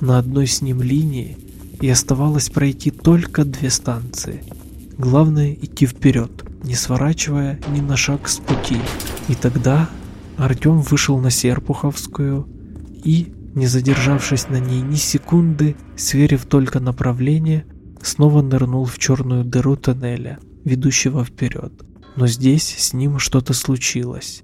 на одной с ним линии, и оставалось пройти только две станции. Главное идти вперед, не сворачивая ни на шаг с пути. И тогда Артем вышел на Серпуховскую и, не задержавшись на ней ни секунды, сверив только направление, снова нырнул в черную дыру тоннеля, ведущего вперед. Но здесь с ним что-то случилось.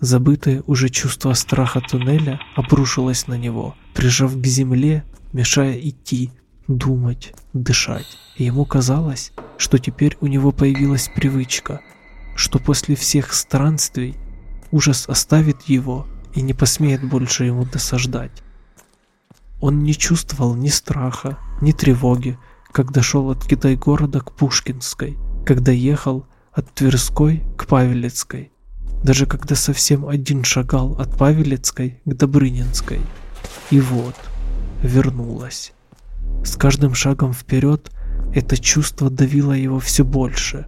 Забытое уже чувство страха туннеля обрушилось на него, прижав к земле, мешая идти, думать, дышать. И ему казалось, что теперь у него появилась привычка, что после всех странствий ужас оставит его и не посмеет больше ему досаждать. Он не чувствовал ни страха, ни тревоги, когда шел от Китай-города к Пушкинской, когда ехал от Тверской к Павелецкой, даже когда совсем один шагал от Павелецкой к Добрынинской. И вот, вернулась. С каждым шагом вперед это чувство давило его все больше,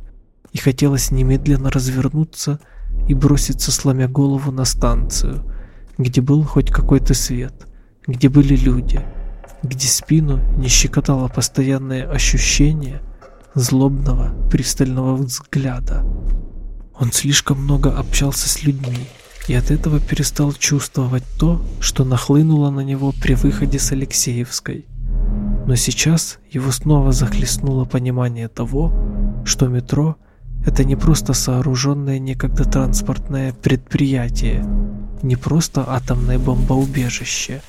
и хотелось немедленно развернуться и броситься, сломя голову на станцию, где был хоть какой-то свет, где были люди, где спину не щекотало постоянное ощущение злобного, пристального взгляда. Он слишком много общался с людьми, и от этого перестал чувствовать то, что нахлынуло на него при выходе с Алексеевской. Но сейчас его снова захлестнуло понимание того, что метро – это не просто сооруженное некогда транспортное предприятие, не просто атомное бомбоубежище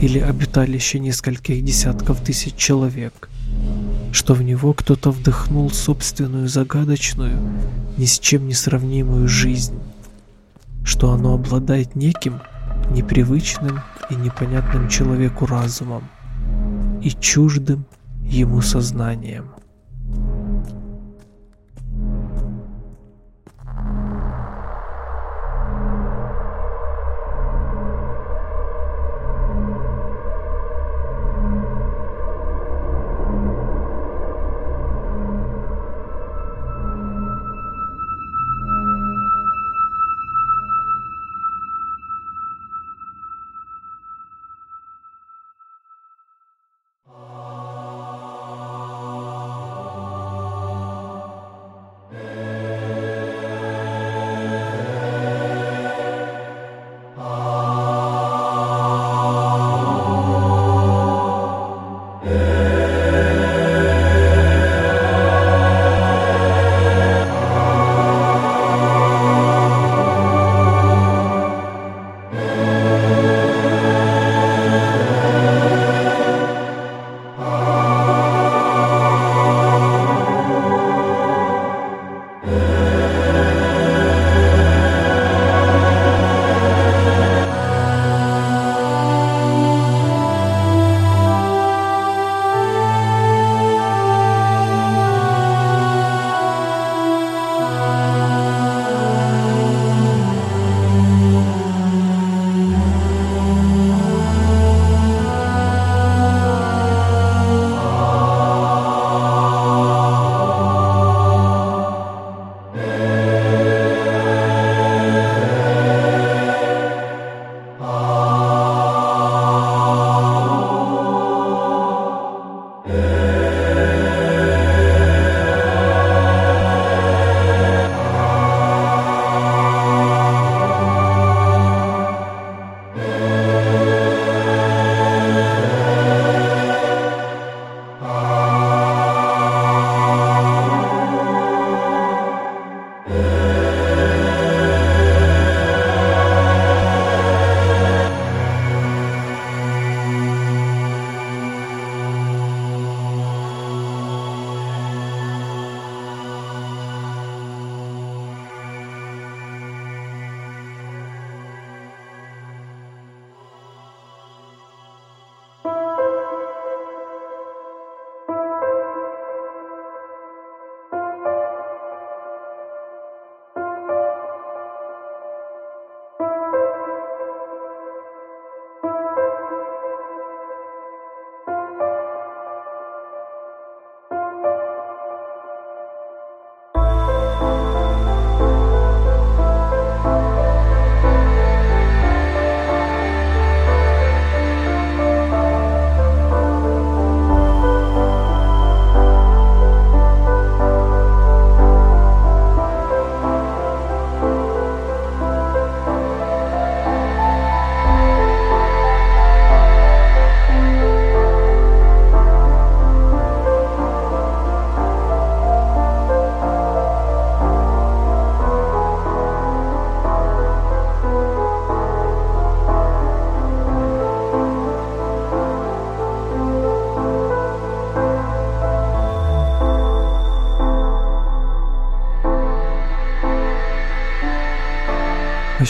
или обиталище нескольких десятков тысяч человек, что в него кто-то вдохнул собственную загадочную, ни с чем не сравнимую жизнь, что оно обладает неким непривычным и непонятным человеку разумом, и чуждым ему сознанием.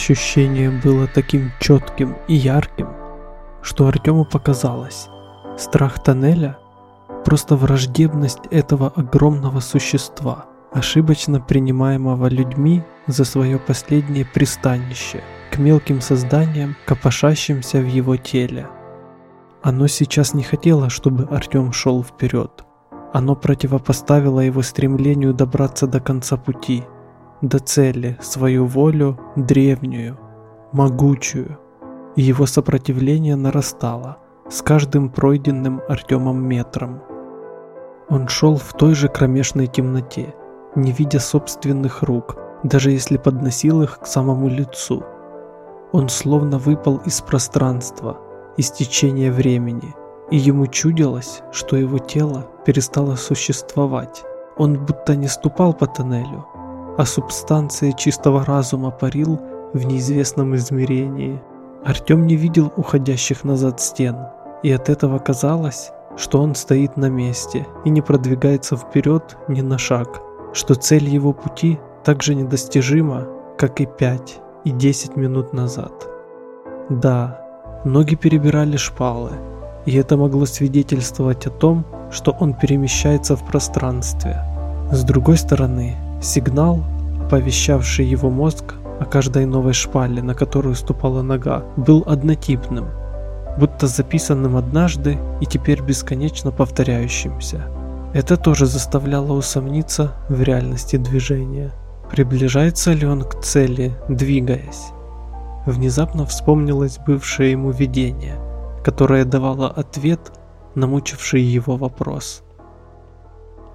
Ощущение было таким четким и ярким, что Артему показалось, страх тоннеля – просто враждебность этого огромного существа, ошибочно принимаемого людьми за свое последнее пристанище, к мелким созданиям, копошащимся в его теле. Оно сейчас не хотело, чтобы Артем шел вперед. Оно противопоставило его стремлению добраться до конца пути – до цели свою волю древнюю, могучую. И его сопротивление нарастало с каждым пройденным Артемом метром. Он шел в той же кромешной темноте, не видя собственных рук, даже если подносил их к самому лицу. Он словно выпал из пространства, из течения времени, и ему чудилось, что его тело перестало существовать. Он будто не ступал по тоннелю, а субстанция чистого разума парил в неизвестном измерении. Артем не видел уходящих назад стен, и от этого казалось, что он стоит на месте и не продвигается вперед ни на шаг, что цель его пути так же недостижима, как и 5 и 10 минут назад. Да, ноги перебирали шпалы, и это могло свидетельствовать о том, что он перемещается в пространстве. С другой стороны, Сигнал, оповещавший его мозг о каждой новой шпале, на которую ступала нога, был однотипным, будто записанным однажды и теперь бесконечно повторяющимся. Это тоже заставляло усомниться в реальности движения. Приближается ли он к цели, двигаясь? Внезапно вспомнилось бывшее ему видение, которое давало ответ на мучивший его вопрос.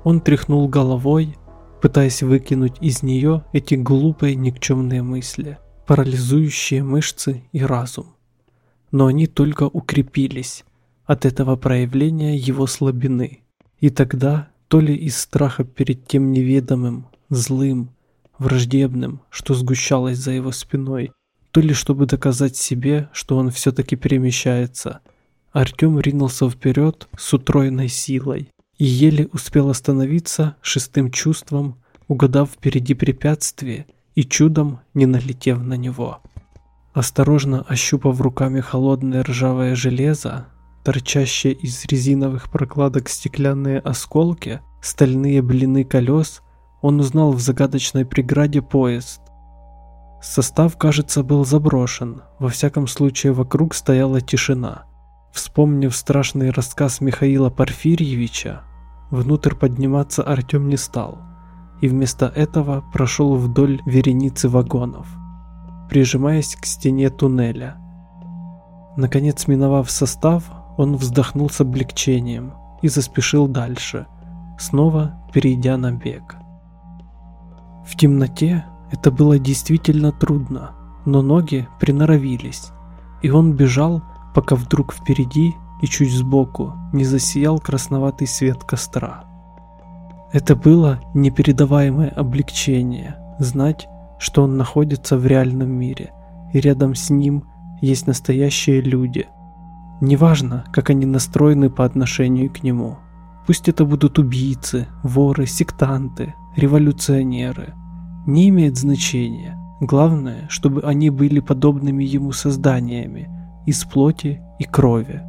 Он тряхнул головой, пытаясь выкинуть из нее эти глупые никчемные мысли, парализующие мышцы и разум. Но они только укрепились от этого проявления его слабины. И тогда, то ли из страха перед тем неведомым, злым, враждебным, что сгущалось за его спиной, то ли чтобы доказать себе, что он все-таки перемещается, Артем ринулся вперед с утроенной силой, и еле успел остановиться шестым чувством, угадав впереди препятствие и чудом не налетев на него. Осторожно ощупав руками холодное ржавое железо, торчащие из резиновых прокладок стеклянные осколки, стальные блины колес, он узнал в загадочной преграде поезд. Состав, кажется, был заброшен, во всяком случае вокруг стояла тишина. Вспомнив страшный рассказ Михаила Порфирьевича, внутрь подниматься Артем не стал, и вместо этого прошел вдоль вереницы вагонов, прижимаясь к стене туннеля. Наконец, миновав состав, он вздохнул с облегчением и заспешил дальше, снова перейдя на бег. В темноте это было действительно трудно, но ноги приноровились, и он бежал, пока вдруг впереди и чуть сбоку не засиял красноватый свет костра. Это было непередаваемое облегчение знать, что он находится в реальном мире, и рядом с ним есть настоящие люди. Неважно, как они настроены по отношению к нему. Пусть это будут убийцы, воры, сектанты, революционеры. Не имеет значения. Главное, чтобы они были подобными ему созданиями – из плоти и крови.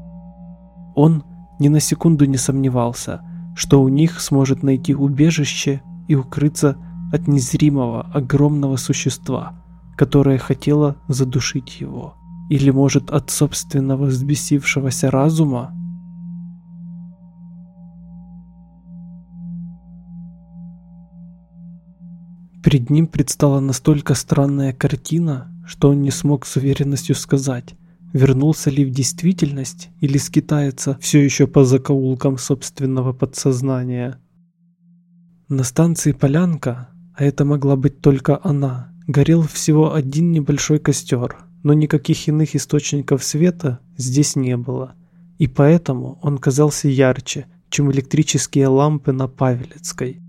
Он ни на секунду не сомневался, что у них сможет найти убежище и укрыться от незримого огромного существа, которое хотело задушить его. Или может от собственного взбесившегося разума? Перед ним предстала настолько странная картина, что он не смог с уверенностью сказать, вернулся ли в действительность или скитается все еще по закоулкам собственного подсознания. На станции Полянка, а это могла быть только она, горел всего один небольшой костер, но никаких иных источников света здесь не было, и поэтому он казался ярче, чем электрические лампы на Павелецкой.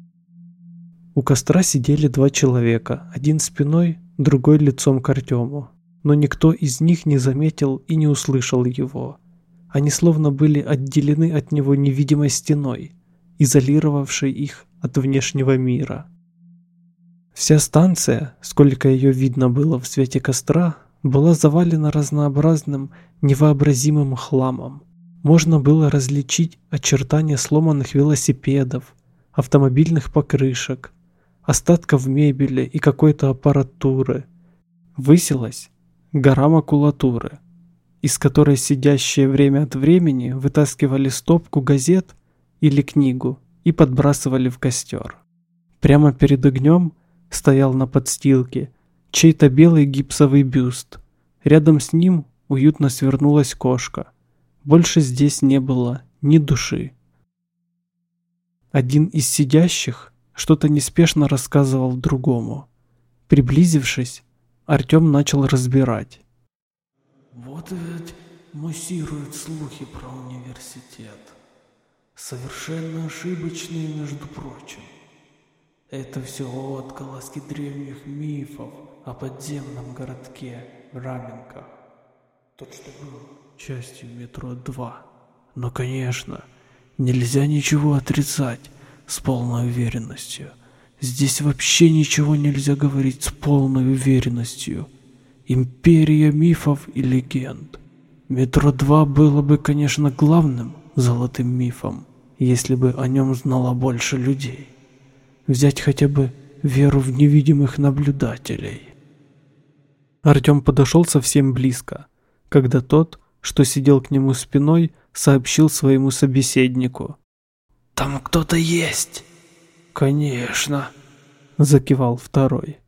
У костра сидели два человека, один спиной, другой лицом к Артему но никто из них не заметил и не услышал его. Они словно были отделены от него невидимой стеной, изолировавшей их от внешнего мира. Вся станция, сколько ее видно было в свете костра, была завалена разнообразным невообразимым хламом. Можно было различить очертания сломанных велосипедов, автомобильных покрышек, остатков мебели и какой-то аппаратуры. Высилась гора макулатуры, из которой сидящие время от времени вытаскивали стопку газет или книгу и подбрасывали в костер. Прямо перед огнем стоял на подстилке чей-то белый гипсовый бюст. Рядом с ним уютно свернулась кошка. Больше здесь не было ни души. Один из сидящих что-то неспешно рассказывал другому. Приблизившись, Артем начал разбирать. Вот ведь муссируют слухи про университет. Совершенно ошибочные, между прочим. Это все отголоски древних мифов о подземном городке в Раменках. Тот, что был частью метро 2. Но, конечно, нельзя ничего отрицать с полной уверенностью. Здесь вообще ничего нельзя говорить с полной уверенностью. Империя мифов и легенд. Метро 2 было бы, конечно, главным золотым мифом, если бы о нем знало больше людей. Взять хотя бы веру в невидимых наблюдателей. Артем подошел совсем близко, когда тот, что сидел к нему спиной, сообщил своему собеседнику. «Там кто-то есть!» «Конечно!» — закивал второй.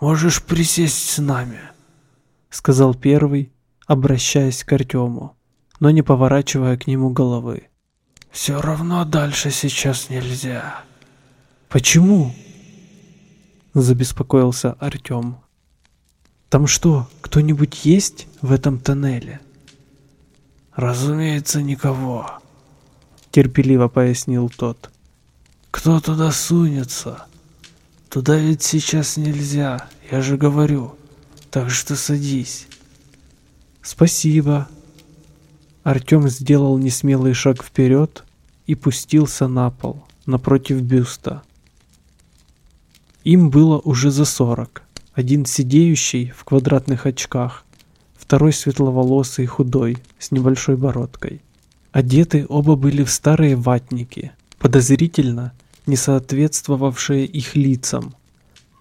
«Можешь присесть с нами!» — сказал первый, обращаясь к Артему, но не поворачивая к нему головы. «Все равно дальше сейчас нельзя». «Почему?» — забеспокоился Артем. «Там что, кто-нибудь есть в этом тоннеле?» «Разумеется, никого», — терпеливо пояснил тот. «Кто туда сунется? Туда ведь сейчас нельзя, я же говорю. Так что садись». «Спасибо». Артем сделал несмелый шаг вперед и пустился на пол, напротив бюста. Им было уже за сорок. Один сидеющий в квадратных очках, второй светловолосый худой, с небольшой бородкой. Одеты оба были в старые ватники, подозрительно не соответствовавшие их лицам.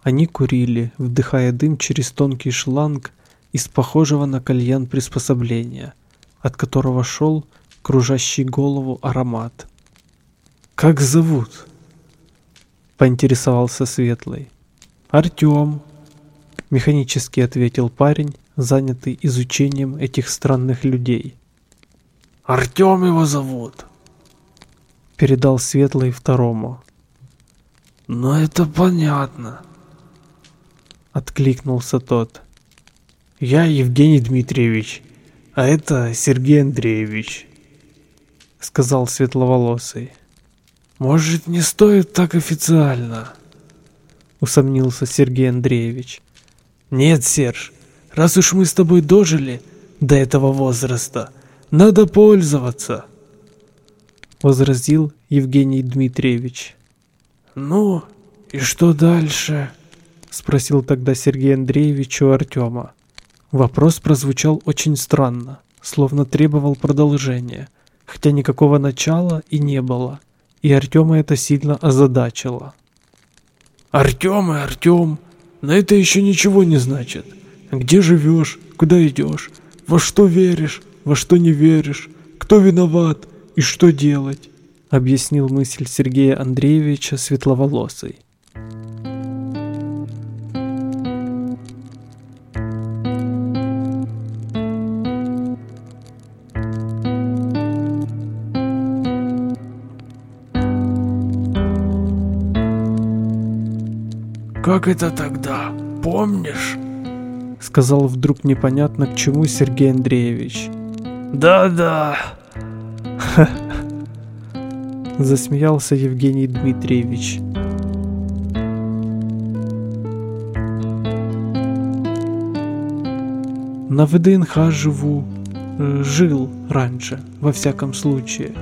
Они курили, вдыхая дым через тонкий шланг из похожего на кальян приспособления, от которого шел кружащий голову аромат. «Как зовут?» поинтересовался Светлый. «Артем», — механически ответил парень, занятый изучением этих странных людей. «Артем его зовут», — передал Светлый второму. «Ну это понятно», — откликнулся тот. «Я Евгений Дмитриевич, а это Сергей Андреевич», — сказал Светловолосый. «Может, не стоит так официально?» Усомнился Сергей Андреевич. «Нет, Серж, раз уж мы с тобой дожили до этого возраста, надо пользоваться!» Возразил Евгений Дмитриевич. «Ну, и что дальше?» Спросил тогда Сергей Андреевич у Артема. Вопрос прозвучал очень странно, словно требовал продолжения, хотя никакого начала и не было и Артема это сильно озадачило. «Артем и Артем, но это еще ничего не значит. Где живешь, куда идешь, во что веришь, во что не веришь, кто виноват и что делать?» Объяснил мысль Сергея Андреевича Светловолосый. «Как это тогда? Помнишь?» Сказал вдруг непонятно к чему Сергей Андреевич. «Да-да!» Засмеялся Евгений Дмитриевич. На ВДНХ живу. Э, жил раньше, во всяком случае.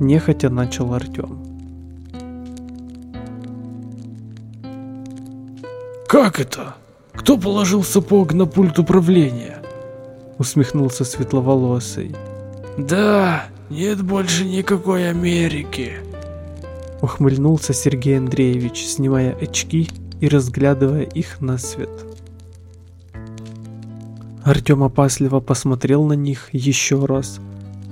Нехотя начал Артем. Как это? Кто положил сапог на пульт управления? Усмехнулся светловолосый. Да, нет больше никакой Америки. Ухмыльнулся Сергей Андреевич, снимая очки и разглядывая их на свет. Артем опасливо посмотрел на них еще раз.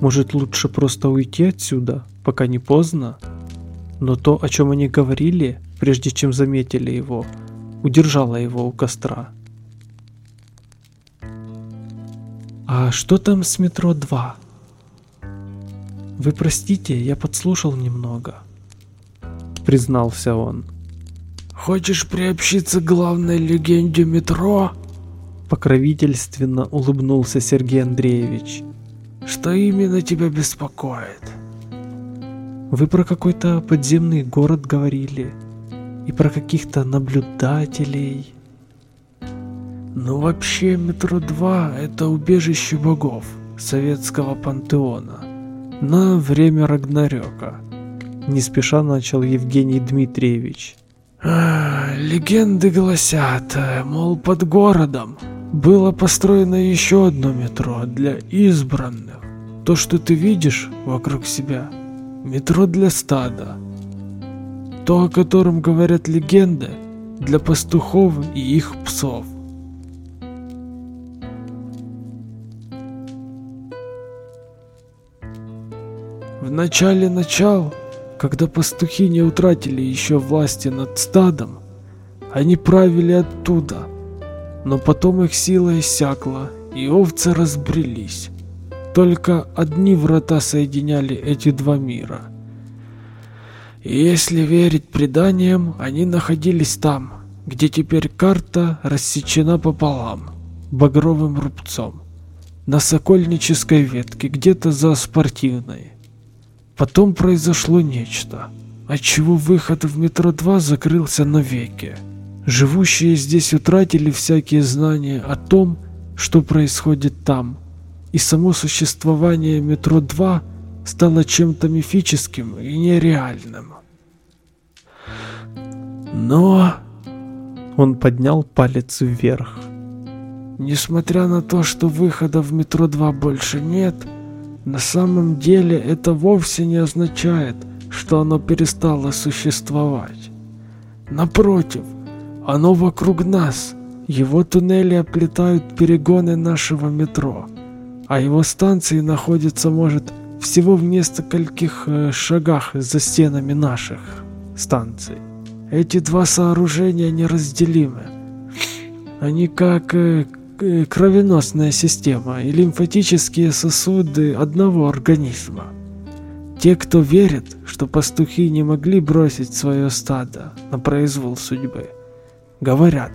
Может лучше просто уйти отсюда, пока не поздно? Но то, о чем они говорили, прежде чем заметили его, удержало его у костра. «А что там с метро 2?» «Вы простите, я подслушал немного», — признался он. «Хочешь приобщиться к главной легенде метро?» Покровительственно улыбнулся Сергей Андреевич. «Что именно тебя беспокоит?» «Вы про какой-то подземный город говорили, и про каких-то наблюдателей». «Ну вообще, метро 2 — это убежище богов советского пантеона на время Рагнарёка», — не спеша начал Евгений Дмитриевич. Легенды гласят, мол, под городом было построено еще одно метро для избранных. То, что ты видишь вокруг себя, метро для стада. То, о котором говорят легенды, для пастухов и их псов. Начале начал когда пастухи не утратили еще власти над стадом, они правили оттуда, но потом их сила иссякла, и овцы разбрелись. Только одни врата соединяли эти два мира. И если верить преданиям, они находились там, где теперь карта рассечена пополам, багровым рубцом, на сокольнической ветке, где-то за спортивной. Потом произошло нечто, отчего выход в метро 2 закрылся навеки. Живущие здесь утратили всякие знания о том, что происходит там, и само существование метро 2 стало чем-то мифическим и нереальным. Но... Он поднял палец вверх. Несмотря на то, что выхода в метро 2 больше нет, на самом деле это вовсе не означает, что оно перестало существовать. Напротив, оно вокруг нас. Его туннели оплетают перегоны нашего метро, а его станции находятся, может, всего в нескольких э, шагах за стенами наших станций. Эти два сооружения неразделимы. Они как э, кровеносная система и лимфатические сосуды одного организма. Те, кто верит, что пастухи не могли бросить свое стадо на произвол судьбы, говорят,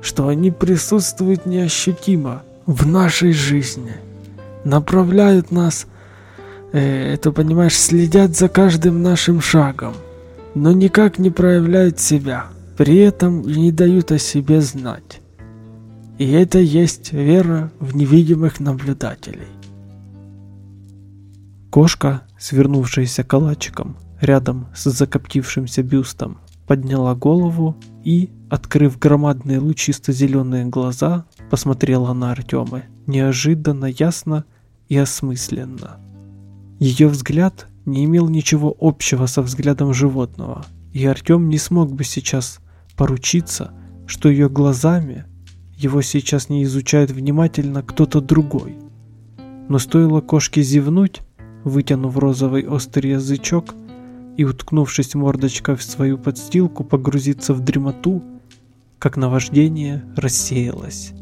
что они присутствуют неощутимо в нашей жизни, направляют нас, э, это понимаешь, следят за каждым нашим шагом, но никак не проявляют себя, при этом не дают о себе знать. И это есть вера в невидимых наблюдателей. Кошка, свернувшаяся калачиком рядом с закоптившимся бюстом, подняла голову и, открыв громадные лучисто-зеленые глаза, посмотрела на Артема неожиданно ясно и осмысленно. Ее взгляд не имел ничего общего со взглядом животного, и Артем не смог бы сейчас поручиться, что ее глазами его сейчас не изучает внимательно кто-то другой. Но стоило кошке зевнуть, вытянув розовый острый язычок и уткнувшись мордочкой в свою подстилку погрузиться в дремоту, как наваждение рассеялось.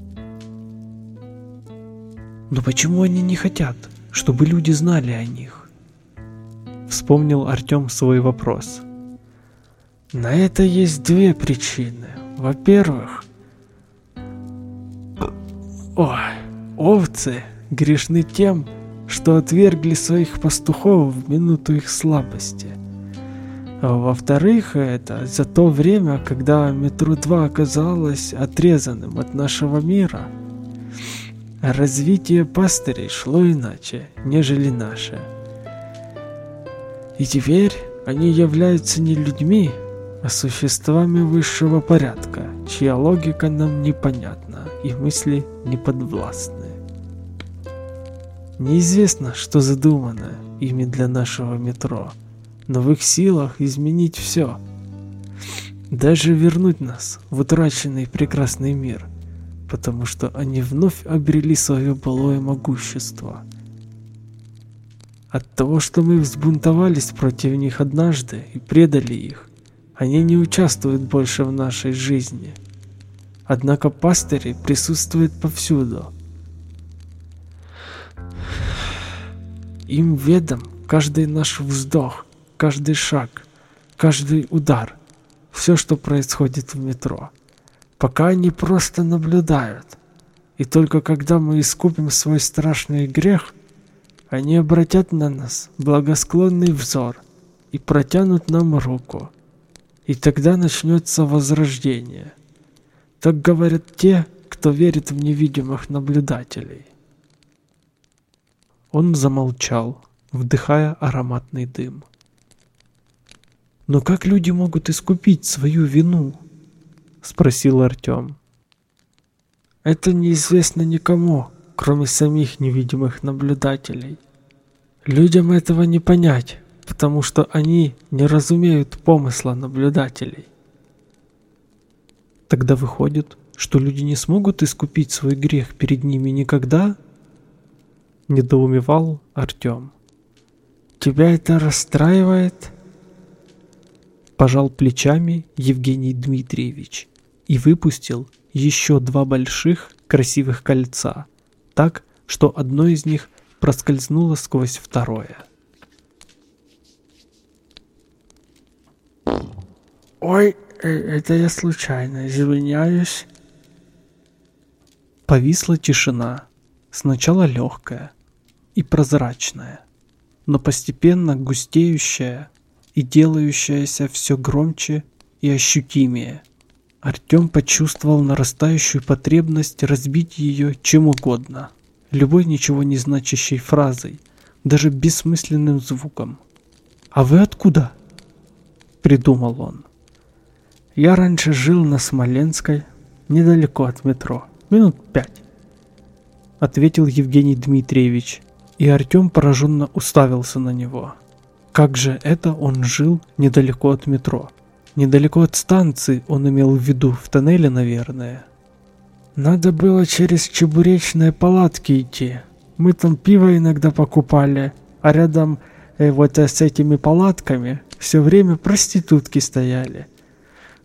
Но почему они не хотят, чтобы люди знали о них? Вспомнил Артем свой вопрос. На это есть две причины. Во-первых, Ой, овцы грешны тем, что отвергли своих пастухов в минуту их слабости. А во-вторых, это за то время, когда метро 2 оказалось отрезанным от нашего мира. Развитие пастырей шло иначе, нежели наше. И теперь они являются не людьми, а существами высшего порядка, чья логика нам непонятна и мысли неподвластны. Неизвестно, что задумано ими для нашего метро, но в их силах изменить все. Даже вернуть нас в утраченный прекрасный мир, потому что они вновь обрели свое былое могущество. От того, что мы взбунтовались против них однажды и предали их, они не участвуют больше в нашей жизни. Однако пастыри присутствуют повсюду – Им ведом каждый наш вздох, каждый шаг, каждый удар, все, что происходит в метро. Пока они просто наблюдают. И только когда мы искупим свой страшный грех, они обратят на нас благосклонный взор и протянут нам руку. И тогда начнется возрождение. Так говорят те, кто верит в невидимых наблюдателей. Он замолчал, вдыхая ароматный дым. «Но как люди могут искупить свою вину?» — спросил Артем. «Это неизвестно никому, кроме самих невидимых наблюдателей. Людям этого не понять, потому что они не разумеют помысла наблюдателей. Тогда выходит, что люди не смогут искупить свой грех перед ними никогда?» — недоумевал Артем. «Тебя это расстраивает?» Пожал плечами Евгений Дмитриевич и выпустил еще два больших красивых кольца, так, что одно из них проскользнуло сквозь второе. «Ой, это я случайно, извиняюсь». Повисла тишина, сначала легкая, и прозрачная, но постепенно густеющая и делающаяся все громче и ощутимее. Артем почувствовал нарастающую потребность разбить ее чем угодно, любой ничего не значащей фразой, даже бессмысленным звуком. «А вы откуда?» – придумал он. «Я раньше жил на Смоленской, недалеко от метро, минут пять», – ответил Евгений Дмитриевич и Артем пораженно уставился на него. Как же это он жил недалеко от метро? Недалеко от станции он имел в виду, в тоннеле, наверное. Надо было через чебуречные палатки идти. Мы там пиво иногда покупали, а рядом э, вот с этими палатками все время проститутки стояли.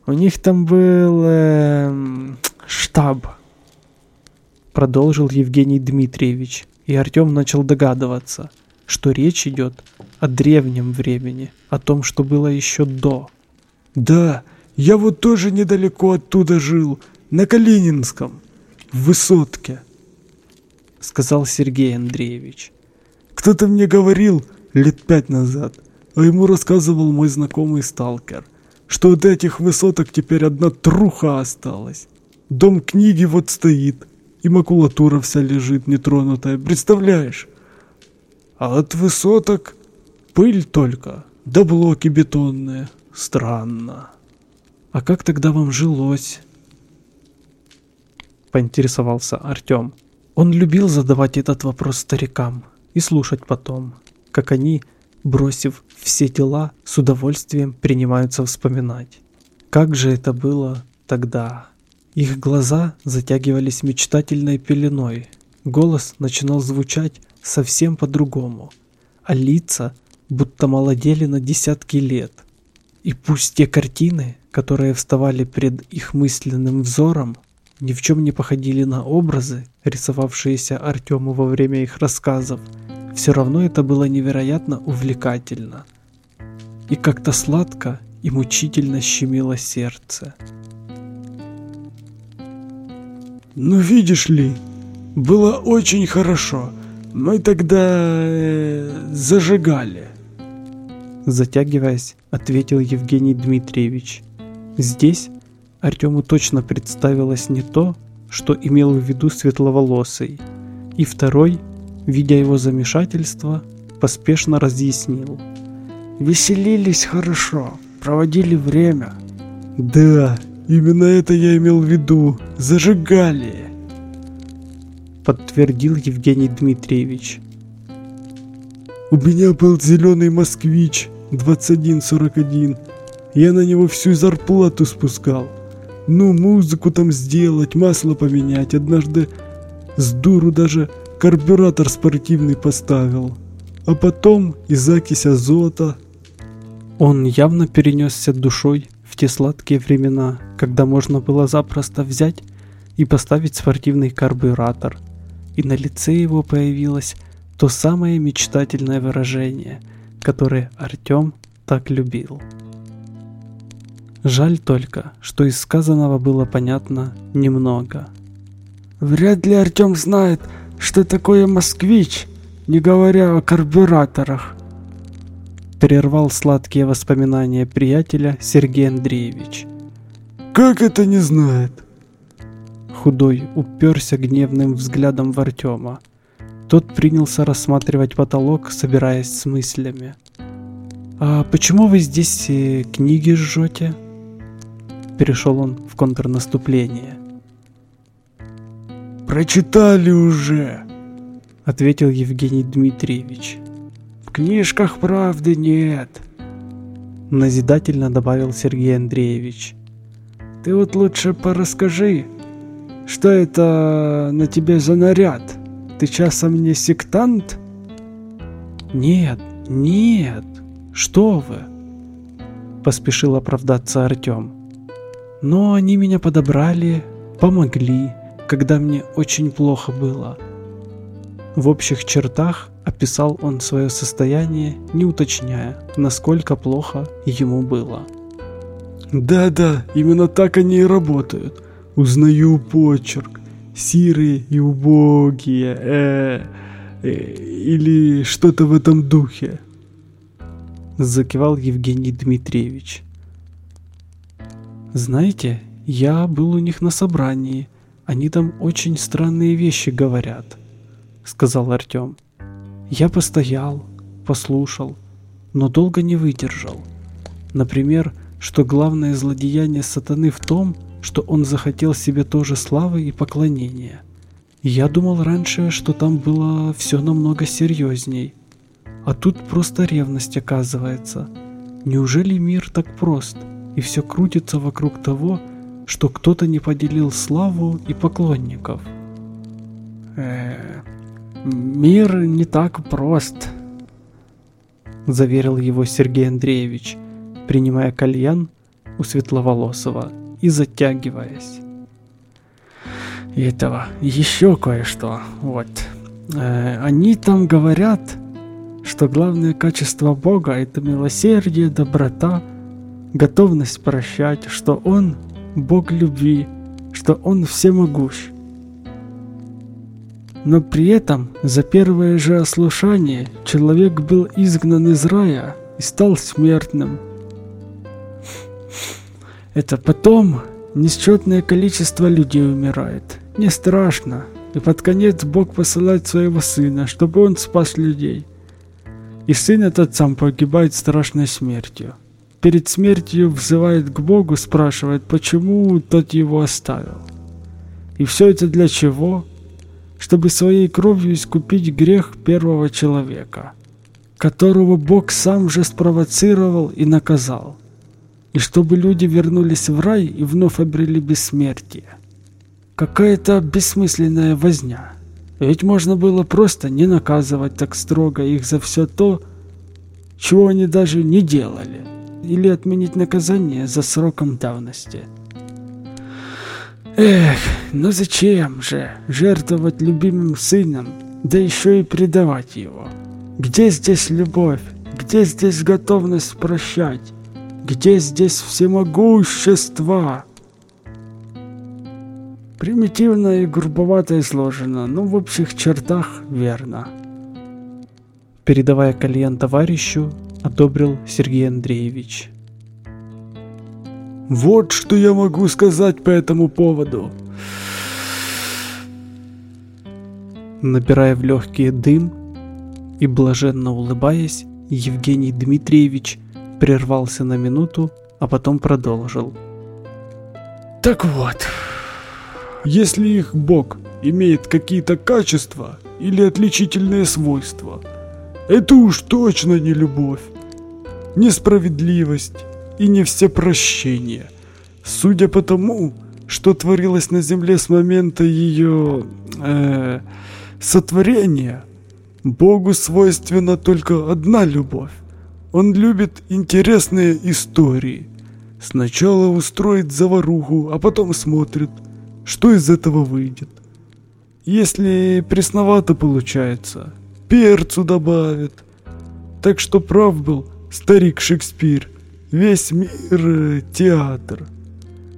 У них там был э, штаб. Продолжил Евгений Дмитриевич и Артем начал догадываться, что речь идет о древнем времени, о том, что было еще до. «Да, я вот тоже недалеко оттуда жил, на Калининском, в высотке», — сказал Сергей Андреевич. «Кто-то мне говорил лет пять назад, а ему рассказывал мой знакомый сталкер, что от этих высоток теперь одна труха осталась. Дом книги вот стоит, и макулатура вся лежит нетронутая, представляешь? А от высоток пыль только, да блоки бетонные. Странно. А как тогда вам жилось? Поинтересовался Артем. Он любил задавать этот вопрос старикам и слушать потом, как они, бросив все дела, с удовольствием принимаются вспоминать. Как же это было тогда? Их глаза затягивались мечтательной пеленой, голос начинал звучать совсем по-другому, а лица будто молодели на десятки лет. И пусть те картины, которые вставали пред их мысленным взором, ни в чем не походили на образы, рисовавшиеся Артему во время их рассказов, все равно это было невероятно увлекательно. И как-то сладко и мучительно щемило сердце. Ну видишь ли, было очень хорошо. Мы тогда э, зажигали. Затягиваясь, ответил Евгений Дмитриевич. Здесь Артему точно представилось не то, что имел в виду светловолосый, и второй, видя его замешательство, поспешно разъяснил. Веселились хорошо, проводили время. Да, именно это я имел в виду. Зажигали. Подтвердил Евгений Дмитриевич. У меня был зеленый москвич 2141. Я на него всю зарплату спускал. Ну, музыку там сделать, масло поменять. Однажды с дуру даже карбюратор спортивный поставил. А потом и закись азота. Он явно перенесся душой в те сладкие времена, когда можно было запросто взять и поставить спортивный карбюратор. И на лице его появилось то самое мечтательное выражение, которое Артём так любил. Жаль только, что из сказанного было понятно немного. Вряд ли Артём знает, что такое москвич, не говоря о карбюраторах. Прервал сладкие воспоминания приятеля Сергей Андреевич. Как это не знает? Худой уперся гневным взглядом в Артема. Тот принялся рассматривать потолок, собираясь с мыслями. «А почему вы здесь э, книги жжете?» перешел он в контрнаступление. «Прочитали уже», — ответил Евгений Дмитриевич. «В книжках правды нет», — назидательно добавил Сергей Андреевич. «Ты вот лучше порасскажи, что это на тебе за наряд? Ты часом не сектант?» «Нет, нет, что вы!» — поспешил оправдаться Артем. Но они меня подобрали, помогли, когда мне очень плохо было. В общих чертах описал он свое состояние, не уточняя, насколько плохо ему было. «Да-да, именно так они и работают. Узнаю почерк. Сирые и убогие, э, э, или что-то в этом духе», — закивал Евгений Дмитриевич. Знаете, я был у них на собрании. Они там очень странные вещи говорят, сказал Артём. Я постоял, послушал, но долго не выдержал. Например, что главное злодеяние сатаны в том, что он захотел себе тоже славы и поклонения. Я думал раньше, что там было все намного серьезней. А тут просто ревность оказывается. Неужели мир так прост? и все крутится вокруг того, что кто-то не поделил славу и поклонников. Э, мир не так прост, заверил его Сергей Андреевич, принимая кальян у Светловолосова и затягиваясь. И этого еще кое-что. Вот. Э, они там говорят, что главное качество Бога это милосердие, доброта, готовность прощать, что Он – Бог любви, что Он всемогущ. Но при этом за первое же ослушание человек был изгнан из рая и стал смертным. Это потом несчетное количество людей умирает. Не страшно. И под конец Бог посылает своего сына, чтобы он спас людей. И сын этот сам погибает страшной смертью перед смертью взывает к Богу, спрашивает, почему тот его оставил. И все это для чего? Чтобы своей кровью искупить грех первого человека, которого Бог сам же спровоцировал и наказал. И чтобы люди вернулись в рай и вновь обрели бессмертие. Какая-то бессмысленная возня. Ведь можно было просто не наказывать так строго их за все то, чего они даже не делали или отменить наказание за сроком давности. Эх, ну зачем же жертвовать любимым сыном, да еще и предавать его? Где здесь любовь? Где здесь готовность прощать? Где здесь всемогущество? Примитивно и грубовато изложено, но в общих чертах верно. Передавая кальян товарищу, одобрил Сергей Андреевич. Вот что я могу сказать по этому поводу. Набирая в легкие дым и блаженно улыбаясь, Евгений Дмитриевич прервался на минуту, а потом продолжил. Так вот, если их бог имеет какие-то качества или отличительные свойства, это уж точно не любовь, несправедливость и не всепрощение. Судя по тому, что творилось на Земле с момента ее э, сотворения, Богу свойственна только одна любовь. Он любит интересные истории. Сначала устроит заваруху, а потом смотрит, что из этого выйдет. Если пресновато получается, перцу добавит. Так что прав был старик Шекспир. Весь мир э, театр.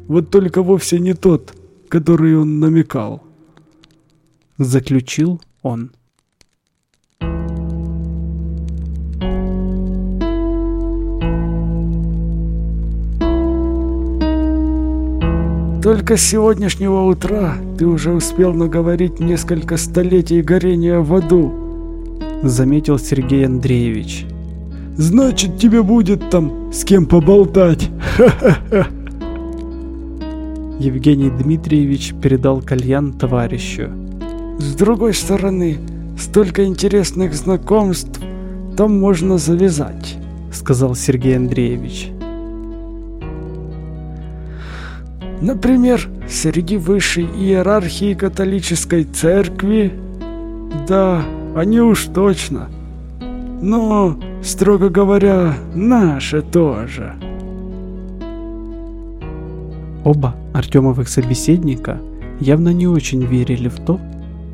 Вот только вовсе не тот, который он намекал. Заключил он. Только с сегодняшнего утра ты уже успел наговорить несколько столетий горения в аду, заметил Сергей Андреевич. Значит, тебе будет там с кем поболтать. Ха-ха-ха. Евгений Дмитриевич передал кальян товарищу. С другой стороны, столько интересных знакомств там можно завязать, сказал Сергей Андреевич. Например, среди высшей иерархии католической церкви. Да, они уж точно. Но, строго говоря, наши тоже. Оба Артемовых собеседника явно не очень верили в то,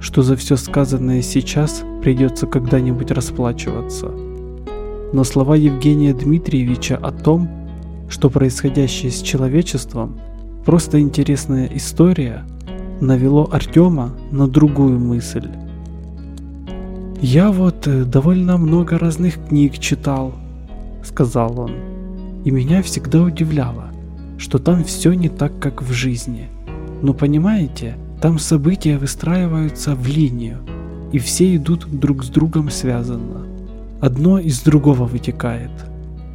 что за все сказанное сейчас придется когда-нибудь расплачиваться. Но слова Евгения Дмитриевича о том, что происходящее с человечеством Просто интересная история навело Артема на другую мысль. «Я вот э, довольно много разных книг читал», — сказал он, — «и меня всегда удивляло, что там все не так, как в жизни. Но понимаете, там события выстраиваются в линию, и все идут друг с другом связанно. Одно из другого вытекает.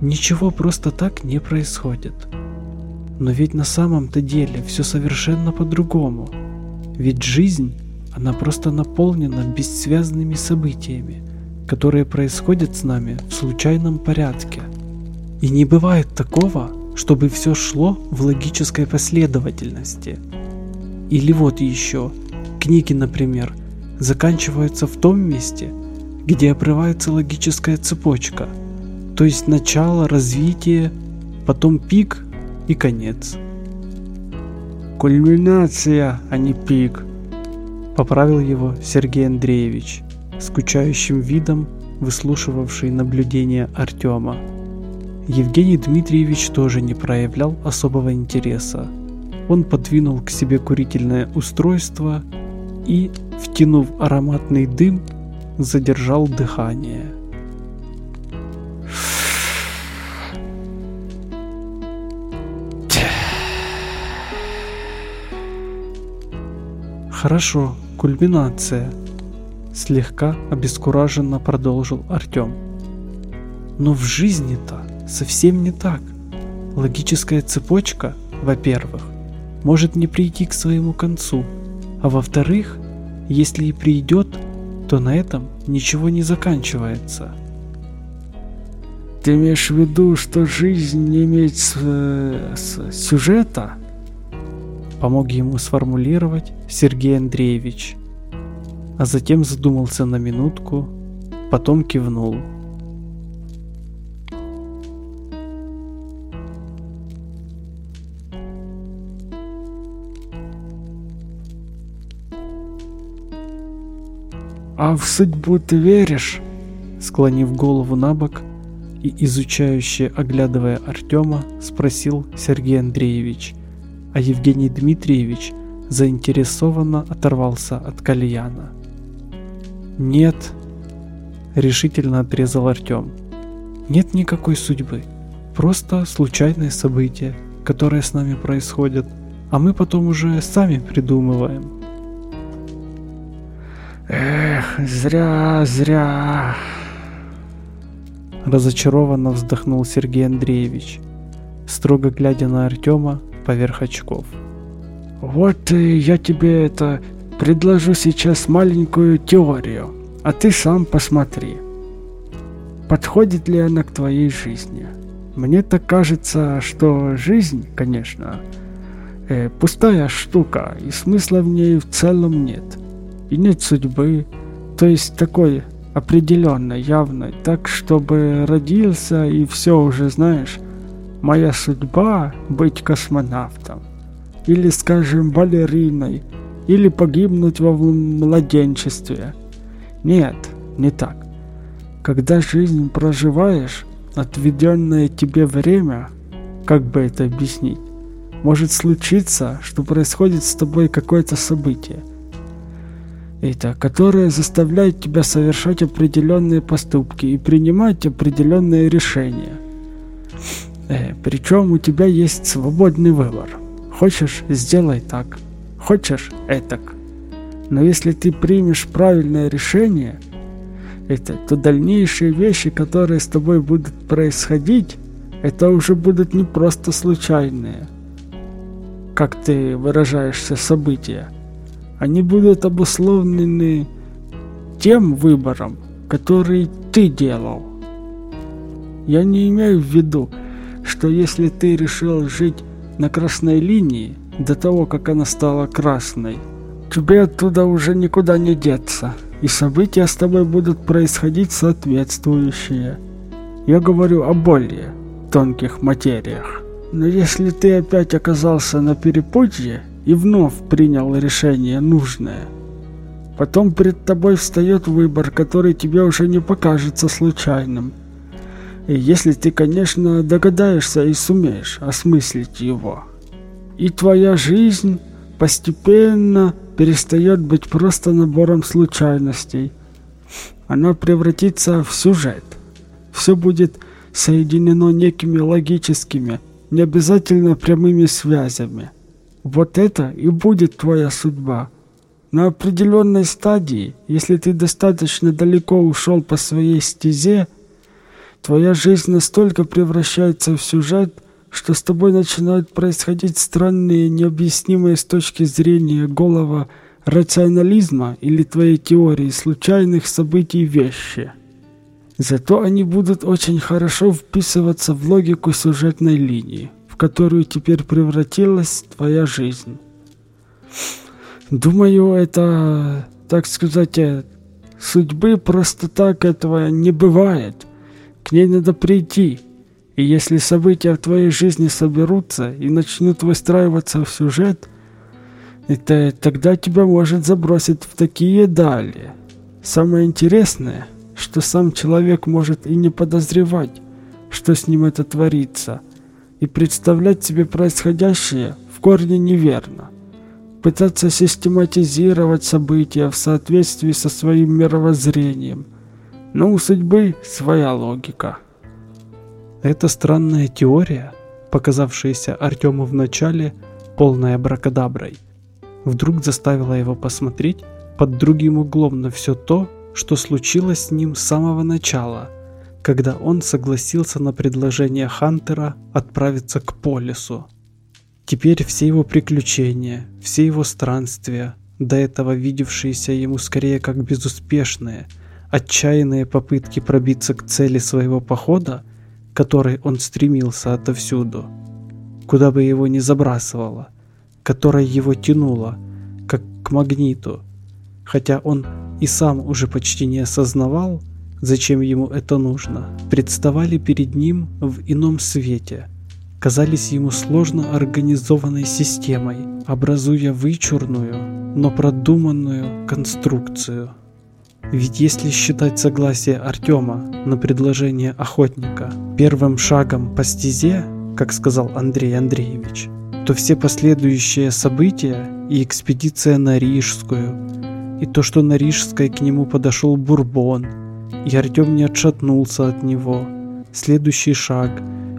Ничего просто так не происходит. Но ведь на самом-то деле все совершенно по-другому. Ведь жизнь, она просто наполнена бессвязными событиями, которые происходят с нами в случайном порядке. И не бывает такого, чтобы все шло в логической последовательности. Или вот еще, книги, например, заканчиваются в том месте, где обрывается логическая цепочка, то есть начало, развитие, потом пик и конец. Кульминация, а не пик, поправил его Сергей Андреевич, скучающим видом выслушивавший наблюдения Артема. Евгений Дмитриевич тоже не проявлял особого интереса. Он подвинул к себе курительное устройство и, втянув ароматный дым, задержал дыхание. Хорошо, кульминация. Слегка обескураженно продолжил Артем. Но в жизни-то совсем не так. Логическая цепочка, во-первых, может не прийти к своему концу, а во-вторых, если и придет, то на этом ничего не заканчивается. Ты имеешь в виду, что жизнь не имеет с, с сюжета? Помог ему сформулировать Сергей Андреевич, а затем задумался на минутку, потом кивнул. «А в судьбу ты веришь?» Склонив голову на бок и изучающе оглядывая Артема, спросил Сергей Андреевич – а Евгений Дмитриевич заинтересованно оторвался от кальяна. «Нет», — решительно отрезал Артем, — «нет никакой судьбы, просто случайные события, которые с нами происходят, а мы потом уже сами придумываем». «Эх, зря, зря», Разочарованно вздохнул Сергей Андреевич, строго глядя на Артема поверх очков. Вот я тебе это предложу сейчас маленькую теорию, а ты сам посмотри. Подходит ли она к твоей жизни? Мне так кажется, что жизнь, конечно, э, пустая штука, и смысла в ней в целом нет. И нет судьбы, то есть такой определенной, явной, так чтобы родился и все уже знаешь, моя судьба быть космонавтом, или, скажем, балериной, или погибнуть во младенчестве. Нет, не так. Когда жизнь проживаешь, отведенное тебе время, как бы это объяснить, может случиться, что происходит с тобой какое-то событие, это, которое заставляет тебя совершать определенные поступки и принимать определенные решения. Э, причем у тебя есть свободный выбор. Хочешь – сделай так, хочешь – этак. Но если ты примешь правильное решение, это, то дальнейшие вещи, которые с тобой будут происходить, это уже будут не просто случайные, как ты выражаешься, события. Они будут обусловлены тем выбором, который ты делал. Я не имею в виду, что если ты решил жить на красной линии до того, как она стала красной, тебе оттуда уже никуда не деться, и события с тобой будут происходить соответствующие. Я говорю о более тонких материях. Но если ты опять оказался на перепутье и вновь принял решение нужное, потом перед тобой встает выбор, который тебе уже не покажется случайным – если ты, конечно, догадаешься и сумеешь осмыслить его. И твоя жизнь постепенно перестает быть просто набором случайностей. Она превратится в сюжет. Все будет соединено некими логическими, не обязательно прямыми связями. Вот это и будет твоя судьба. На определенной стадии, если ты достаточно далеко ушел по своей стезе, Твоя жизнь настолько превращается в сюжет, что с тобой начинают происходить странные, необъяснимые с точки зрения голого рационализма или твоей теории случайных событий вещи. Зато они будут очень хорошо вписываться в логику сюжетной линии, в которую теперь превратилась твоя жизнь. Думаю, это, так сказать, э, судьбы просто так этого не бывает – к ней надо прийти. И если события в твоей жизни соберутся и начнут выстраиваться в сюжет, это тогда тебя может забросить в такие дали. Самое интересное, что сам человек может и не подозревать, что с ним это творится, и представлять себе происходящее в корне неверно. Пытаться систематизировать события в соответствии со своим мировоззрением – но у судьбы своя логика. Эта странная теория, показавшаяся Артему вначале полной абракадаброй, вдруг заставила его посмотреть под другим углом на все то, что случилось с ним с самого начала, когда он согласился на предложение Хантера отправиться к Полису. Теперь все его приключения, все его странствия, до этого видевшиеся ему скорее как безуспешные – Отчаянные попытки пробиться к цели своего похода, к которой он стремился отовсюду, куда бы его ни забрасывало, которой его тянуло, как к магниту, хотя он и сам уже почти не осознавал, зачем ему это нужно, представали перед ним в ином свете, казались ему сложно организованной системой, образуя вычурную, но продуманную конструкцию. Ведь если считать согласие Артема на предложение охотника первым шагом по стезе, как сказал Андрей Андреевич, то все последующие события и экспедиция на Рижскую, и то, что на Рижской к нему подошел Бурбон, и Артем не отшатнулся от него, следующий шаг,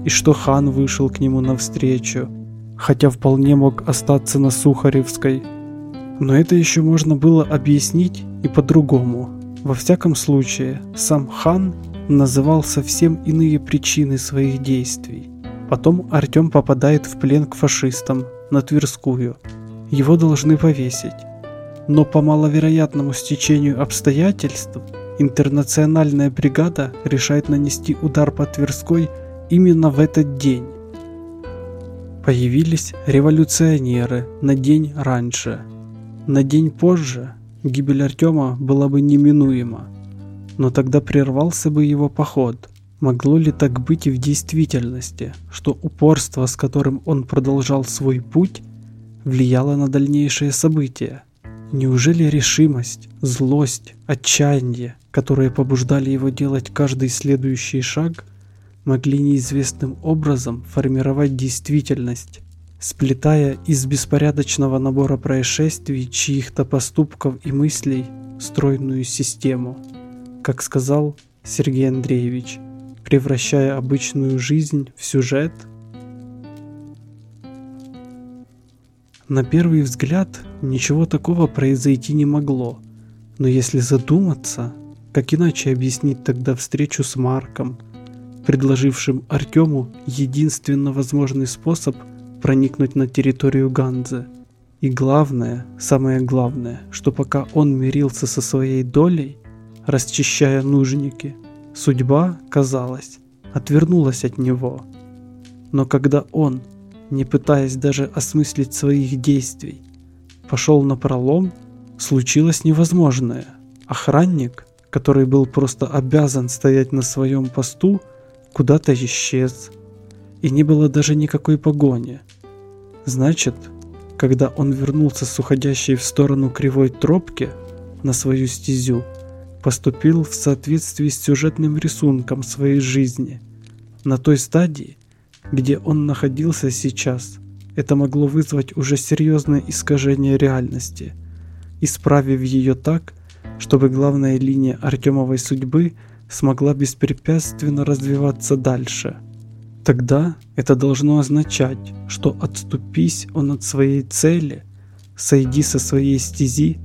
и что хан вышел к нему навстречу, хотя вполне мог остаться на Сухаревской. Но это еще можно было объяснить и по-другому. Во всяком случае, сам хан называл совсем иные причины своих действий. Потом Артем попадает в плен к фашистам на Тверскую. его должны повесить. Но по маловероятному стечению обстоятельств интернациональная бригада решает нанести удар по Тверской именно в этот день. Появились революционеры на день раньше. На день позже гибель Артема была бы неминуема. Но тогда прервался бы его поход. Могло ли так быть и в действительности, что упорство, с которым он продолжал свой путь, влияло на дальнейшие события? Неужели решимость, злость, отчаяние, которые побуждали его делать каждый следующий шаг, могли неизвестным образом формировать действительность, сплетая из беспорядочного набора происшествий чьих-то поступков и мыслей стройную систему, как сказал Сергей Андреевич, превращая обычную жизнь в сюжет? На первый взгляд ничего такого произойти не могло, но если задуматься, как иначе объяснить тогда встречу с Марком – предложившим Артему единственно возможный способ проникнуть на территорию Ганзы. И главное, самое главное, что пока он мирился со своей долей, расчищая нужники, судьба, казалось, отвернулась от него. Но когда он, не пытаясь даже осмыслить своих действий, пошел на пролом, случилось невозможное. Охранник, который был просто обязан стоять на своем посту, куда-то исчез, и не было даже никакой погони. Значит, когда он вернулся с уходящей в сторону кривой тропки на свою стезю, поступил в соответствии с сюжетным рисунком своей жизни. На той стадии, где он находился сейчас, это могло вызвать уже серьезное искажение реальности, исправив ее так, чтобы главная линия Артемовой судьбы – смогла беспрепятственно развиваться дальше. Тогда это должно означать, что отступись он от своей цели, сойди со своей стези,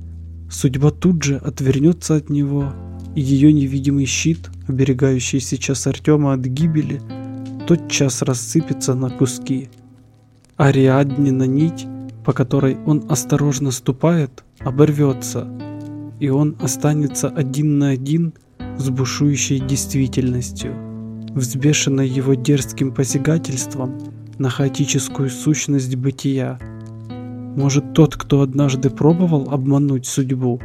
судьба тут же отвернется от него, и ее невидимый щит, оберегающий сейчас Артема от гибели, тотчас рассыпется на куски. Ариаднина нить, по которой он осторожно ступает, оборвется, и он останется один на один – с бушующей действительностью, взбешенной его дерзким посягательством на хаотическую сущность бытия. Может, тот, кто однажды пробовал обмануть судьбу,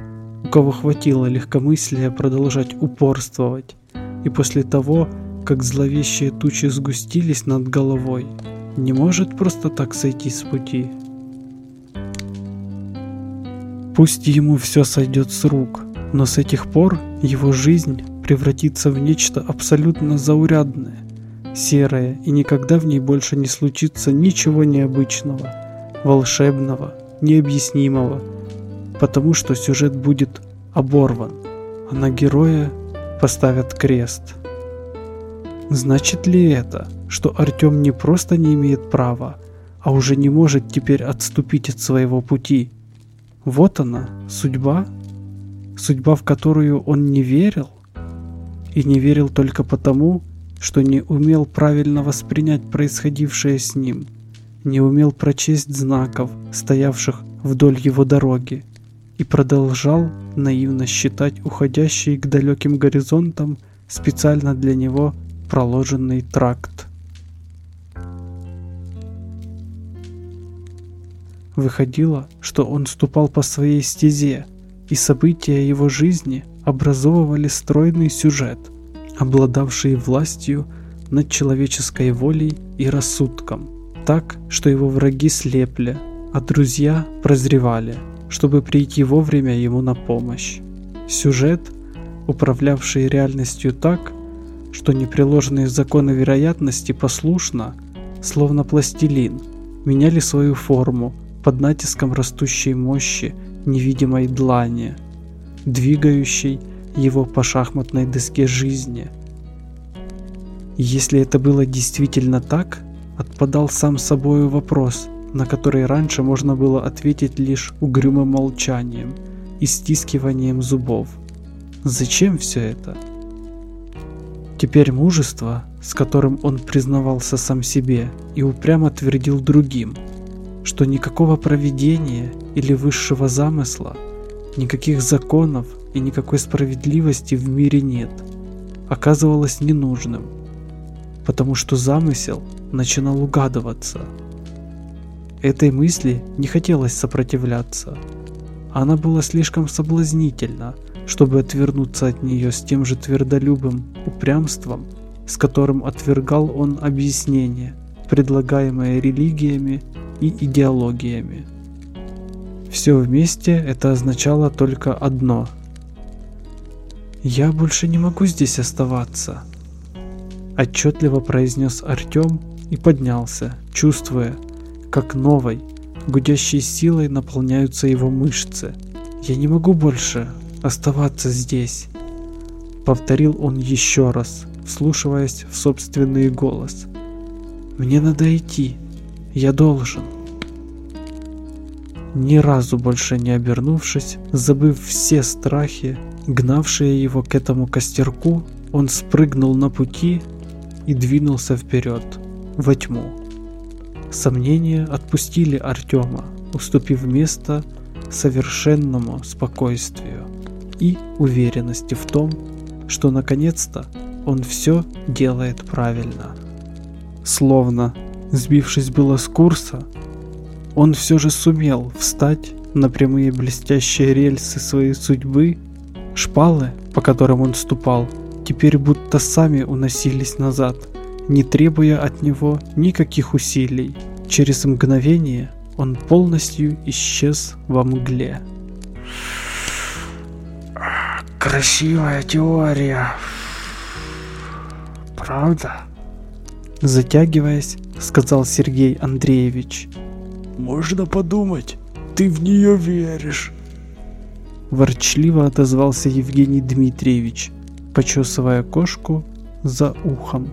у кого хватило легкомыслия продолжать упорствовать, и после того, как зловещие тучи сгустились над головой, не может просто так сойти с пути. Пусть ему все сойдет с рук, но с этих пор его жизнь превратится в нечто абсолютно заурядное, серое, и никогда в ней больше не случится ничего необычного, волшебного, необъяснимого, потому что сюжет будет оборван, а на героя поставят крест. Значит ли это, что Артем не просто не имеет права, а уже не может теперь отступить от своего пути? Вот она, судьба, судьба, в которую он не верил, и не верил только потому, что не умел правильно воспринять происходившее с ним, не умел прочесть знаков, стоявших вдоль его дороги, и продолжал наивно считать уходящий к далеким горизонтам специально для него проложенный тракт. Выходило, что он ступал по своей стезе, и события его жизни образовывали стройный сюжет, обладавший властью над человеческой волей и рассудком, так, что его враги слепли, а друзья прозревали, чтобы прийти вовремя ему на помощь. Сюжет, управлявший реальностью так, что непреложные законы вероятности послушно, словно пластилин, меняли свою форму под натиском растущей мощи невидимой длани, двигающей его по шахматной доске жизни. Если это было действительно так, отпадал сам собою вопрос, на который раньше можно было ответить лишь угрюмым молчанием и стискиванием зубов. Зачем все это? Теперь мужество, с которым он признавался сам себе и упрямо твердил другим, что никакого провидения или высшего замысла, никаких законов и никакой справедливости в мире нет, оказывалось ненужным, потому что замысел начинал угадываться. Этой мысли не хотелось сопротивляться. Она была слишком соблазнительна, чтобы отвернуться от нее с тем же твердолюбым упрямством, с которым отвергал он объяснения, предлагаемые религиями и идеологиями. Все вместе это означало только одно. «Я больше не могу здесь оставаться», – отчетливо произнес Артем и поднялся, чувствуя, как новой, гудящей силой наполняются его мышцы. «Я не могу больше оставаться здесь», — повторил он еще раз, вслушиваясь в собственный голос. «Мне надо идти. Я должен». Ни разу больше не обернувшись, забыв все страхи, гнавшие его к этому костерку, он спрыгнул на пути и двинулся вперед, во тьму. Сомнения отпустили Артема, уступив место совершенному спокойствию и уверенности в том, что наконец-то он все делает правильно. Словно, сбившись было с курса, он все же сумел встать на прямые блестящие рельсы своей судьбы, шпалы, по которым он ступал, теперь будто сами уносились назад, не требуя от него никаких усилий. Через мгновение он полностью исчез во мгле. Красивая теория. Правда? Затягиваясь, сказал Сергей Андреевич. Можно подумать, ты в нее веришь. Ворчливо отозвался Евгений Дмитриевич, почесывая кошку за ухом.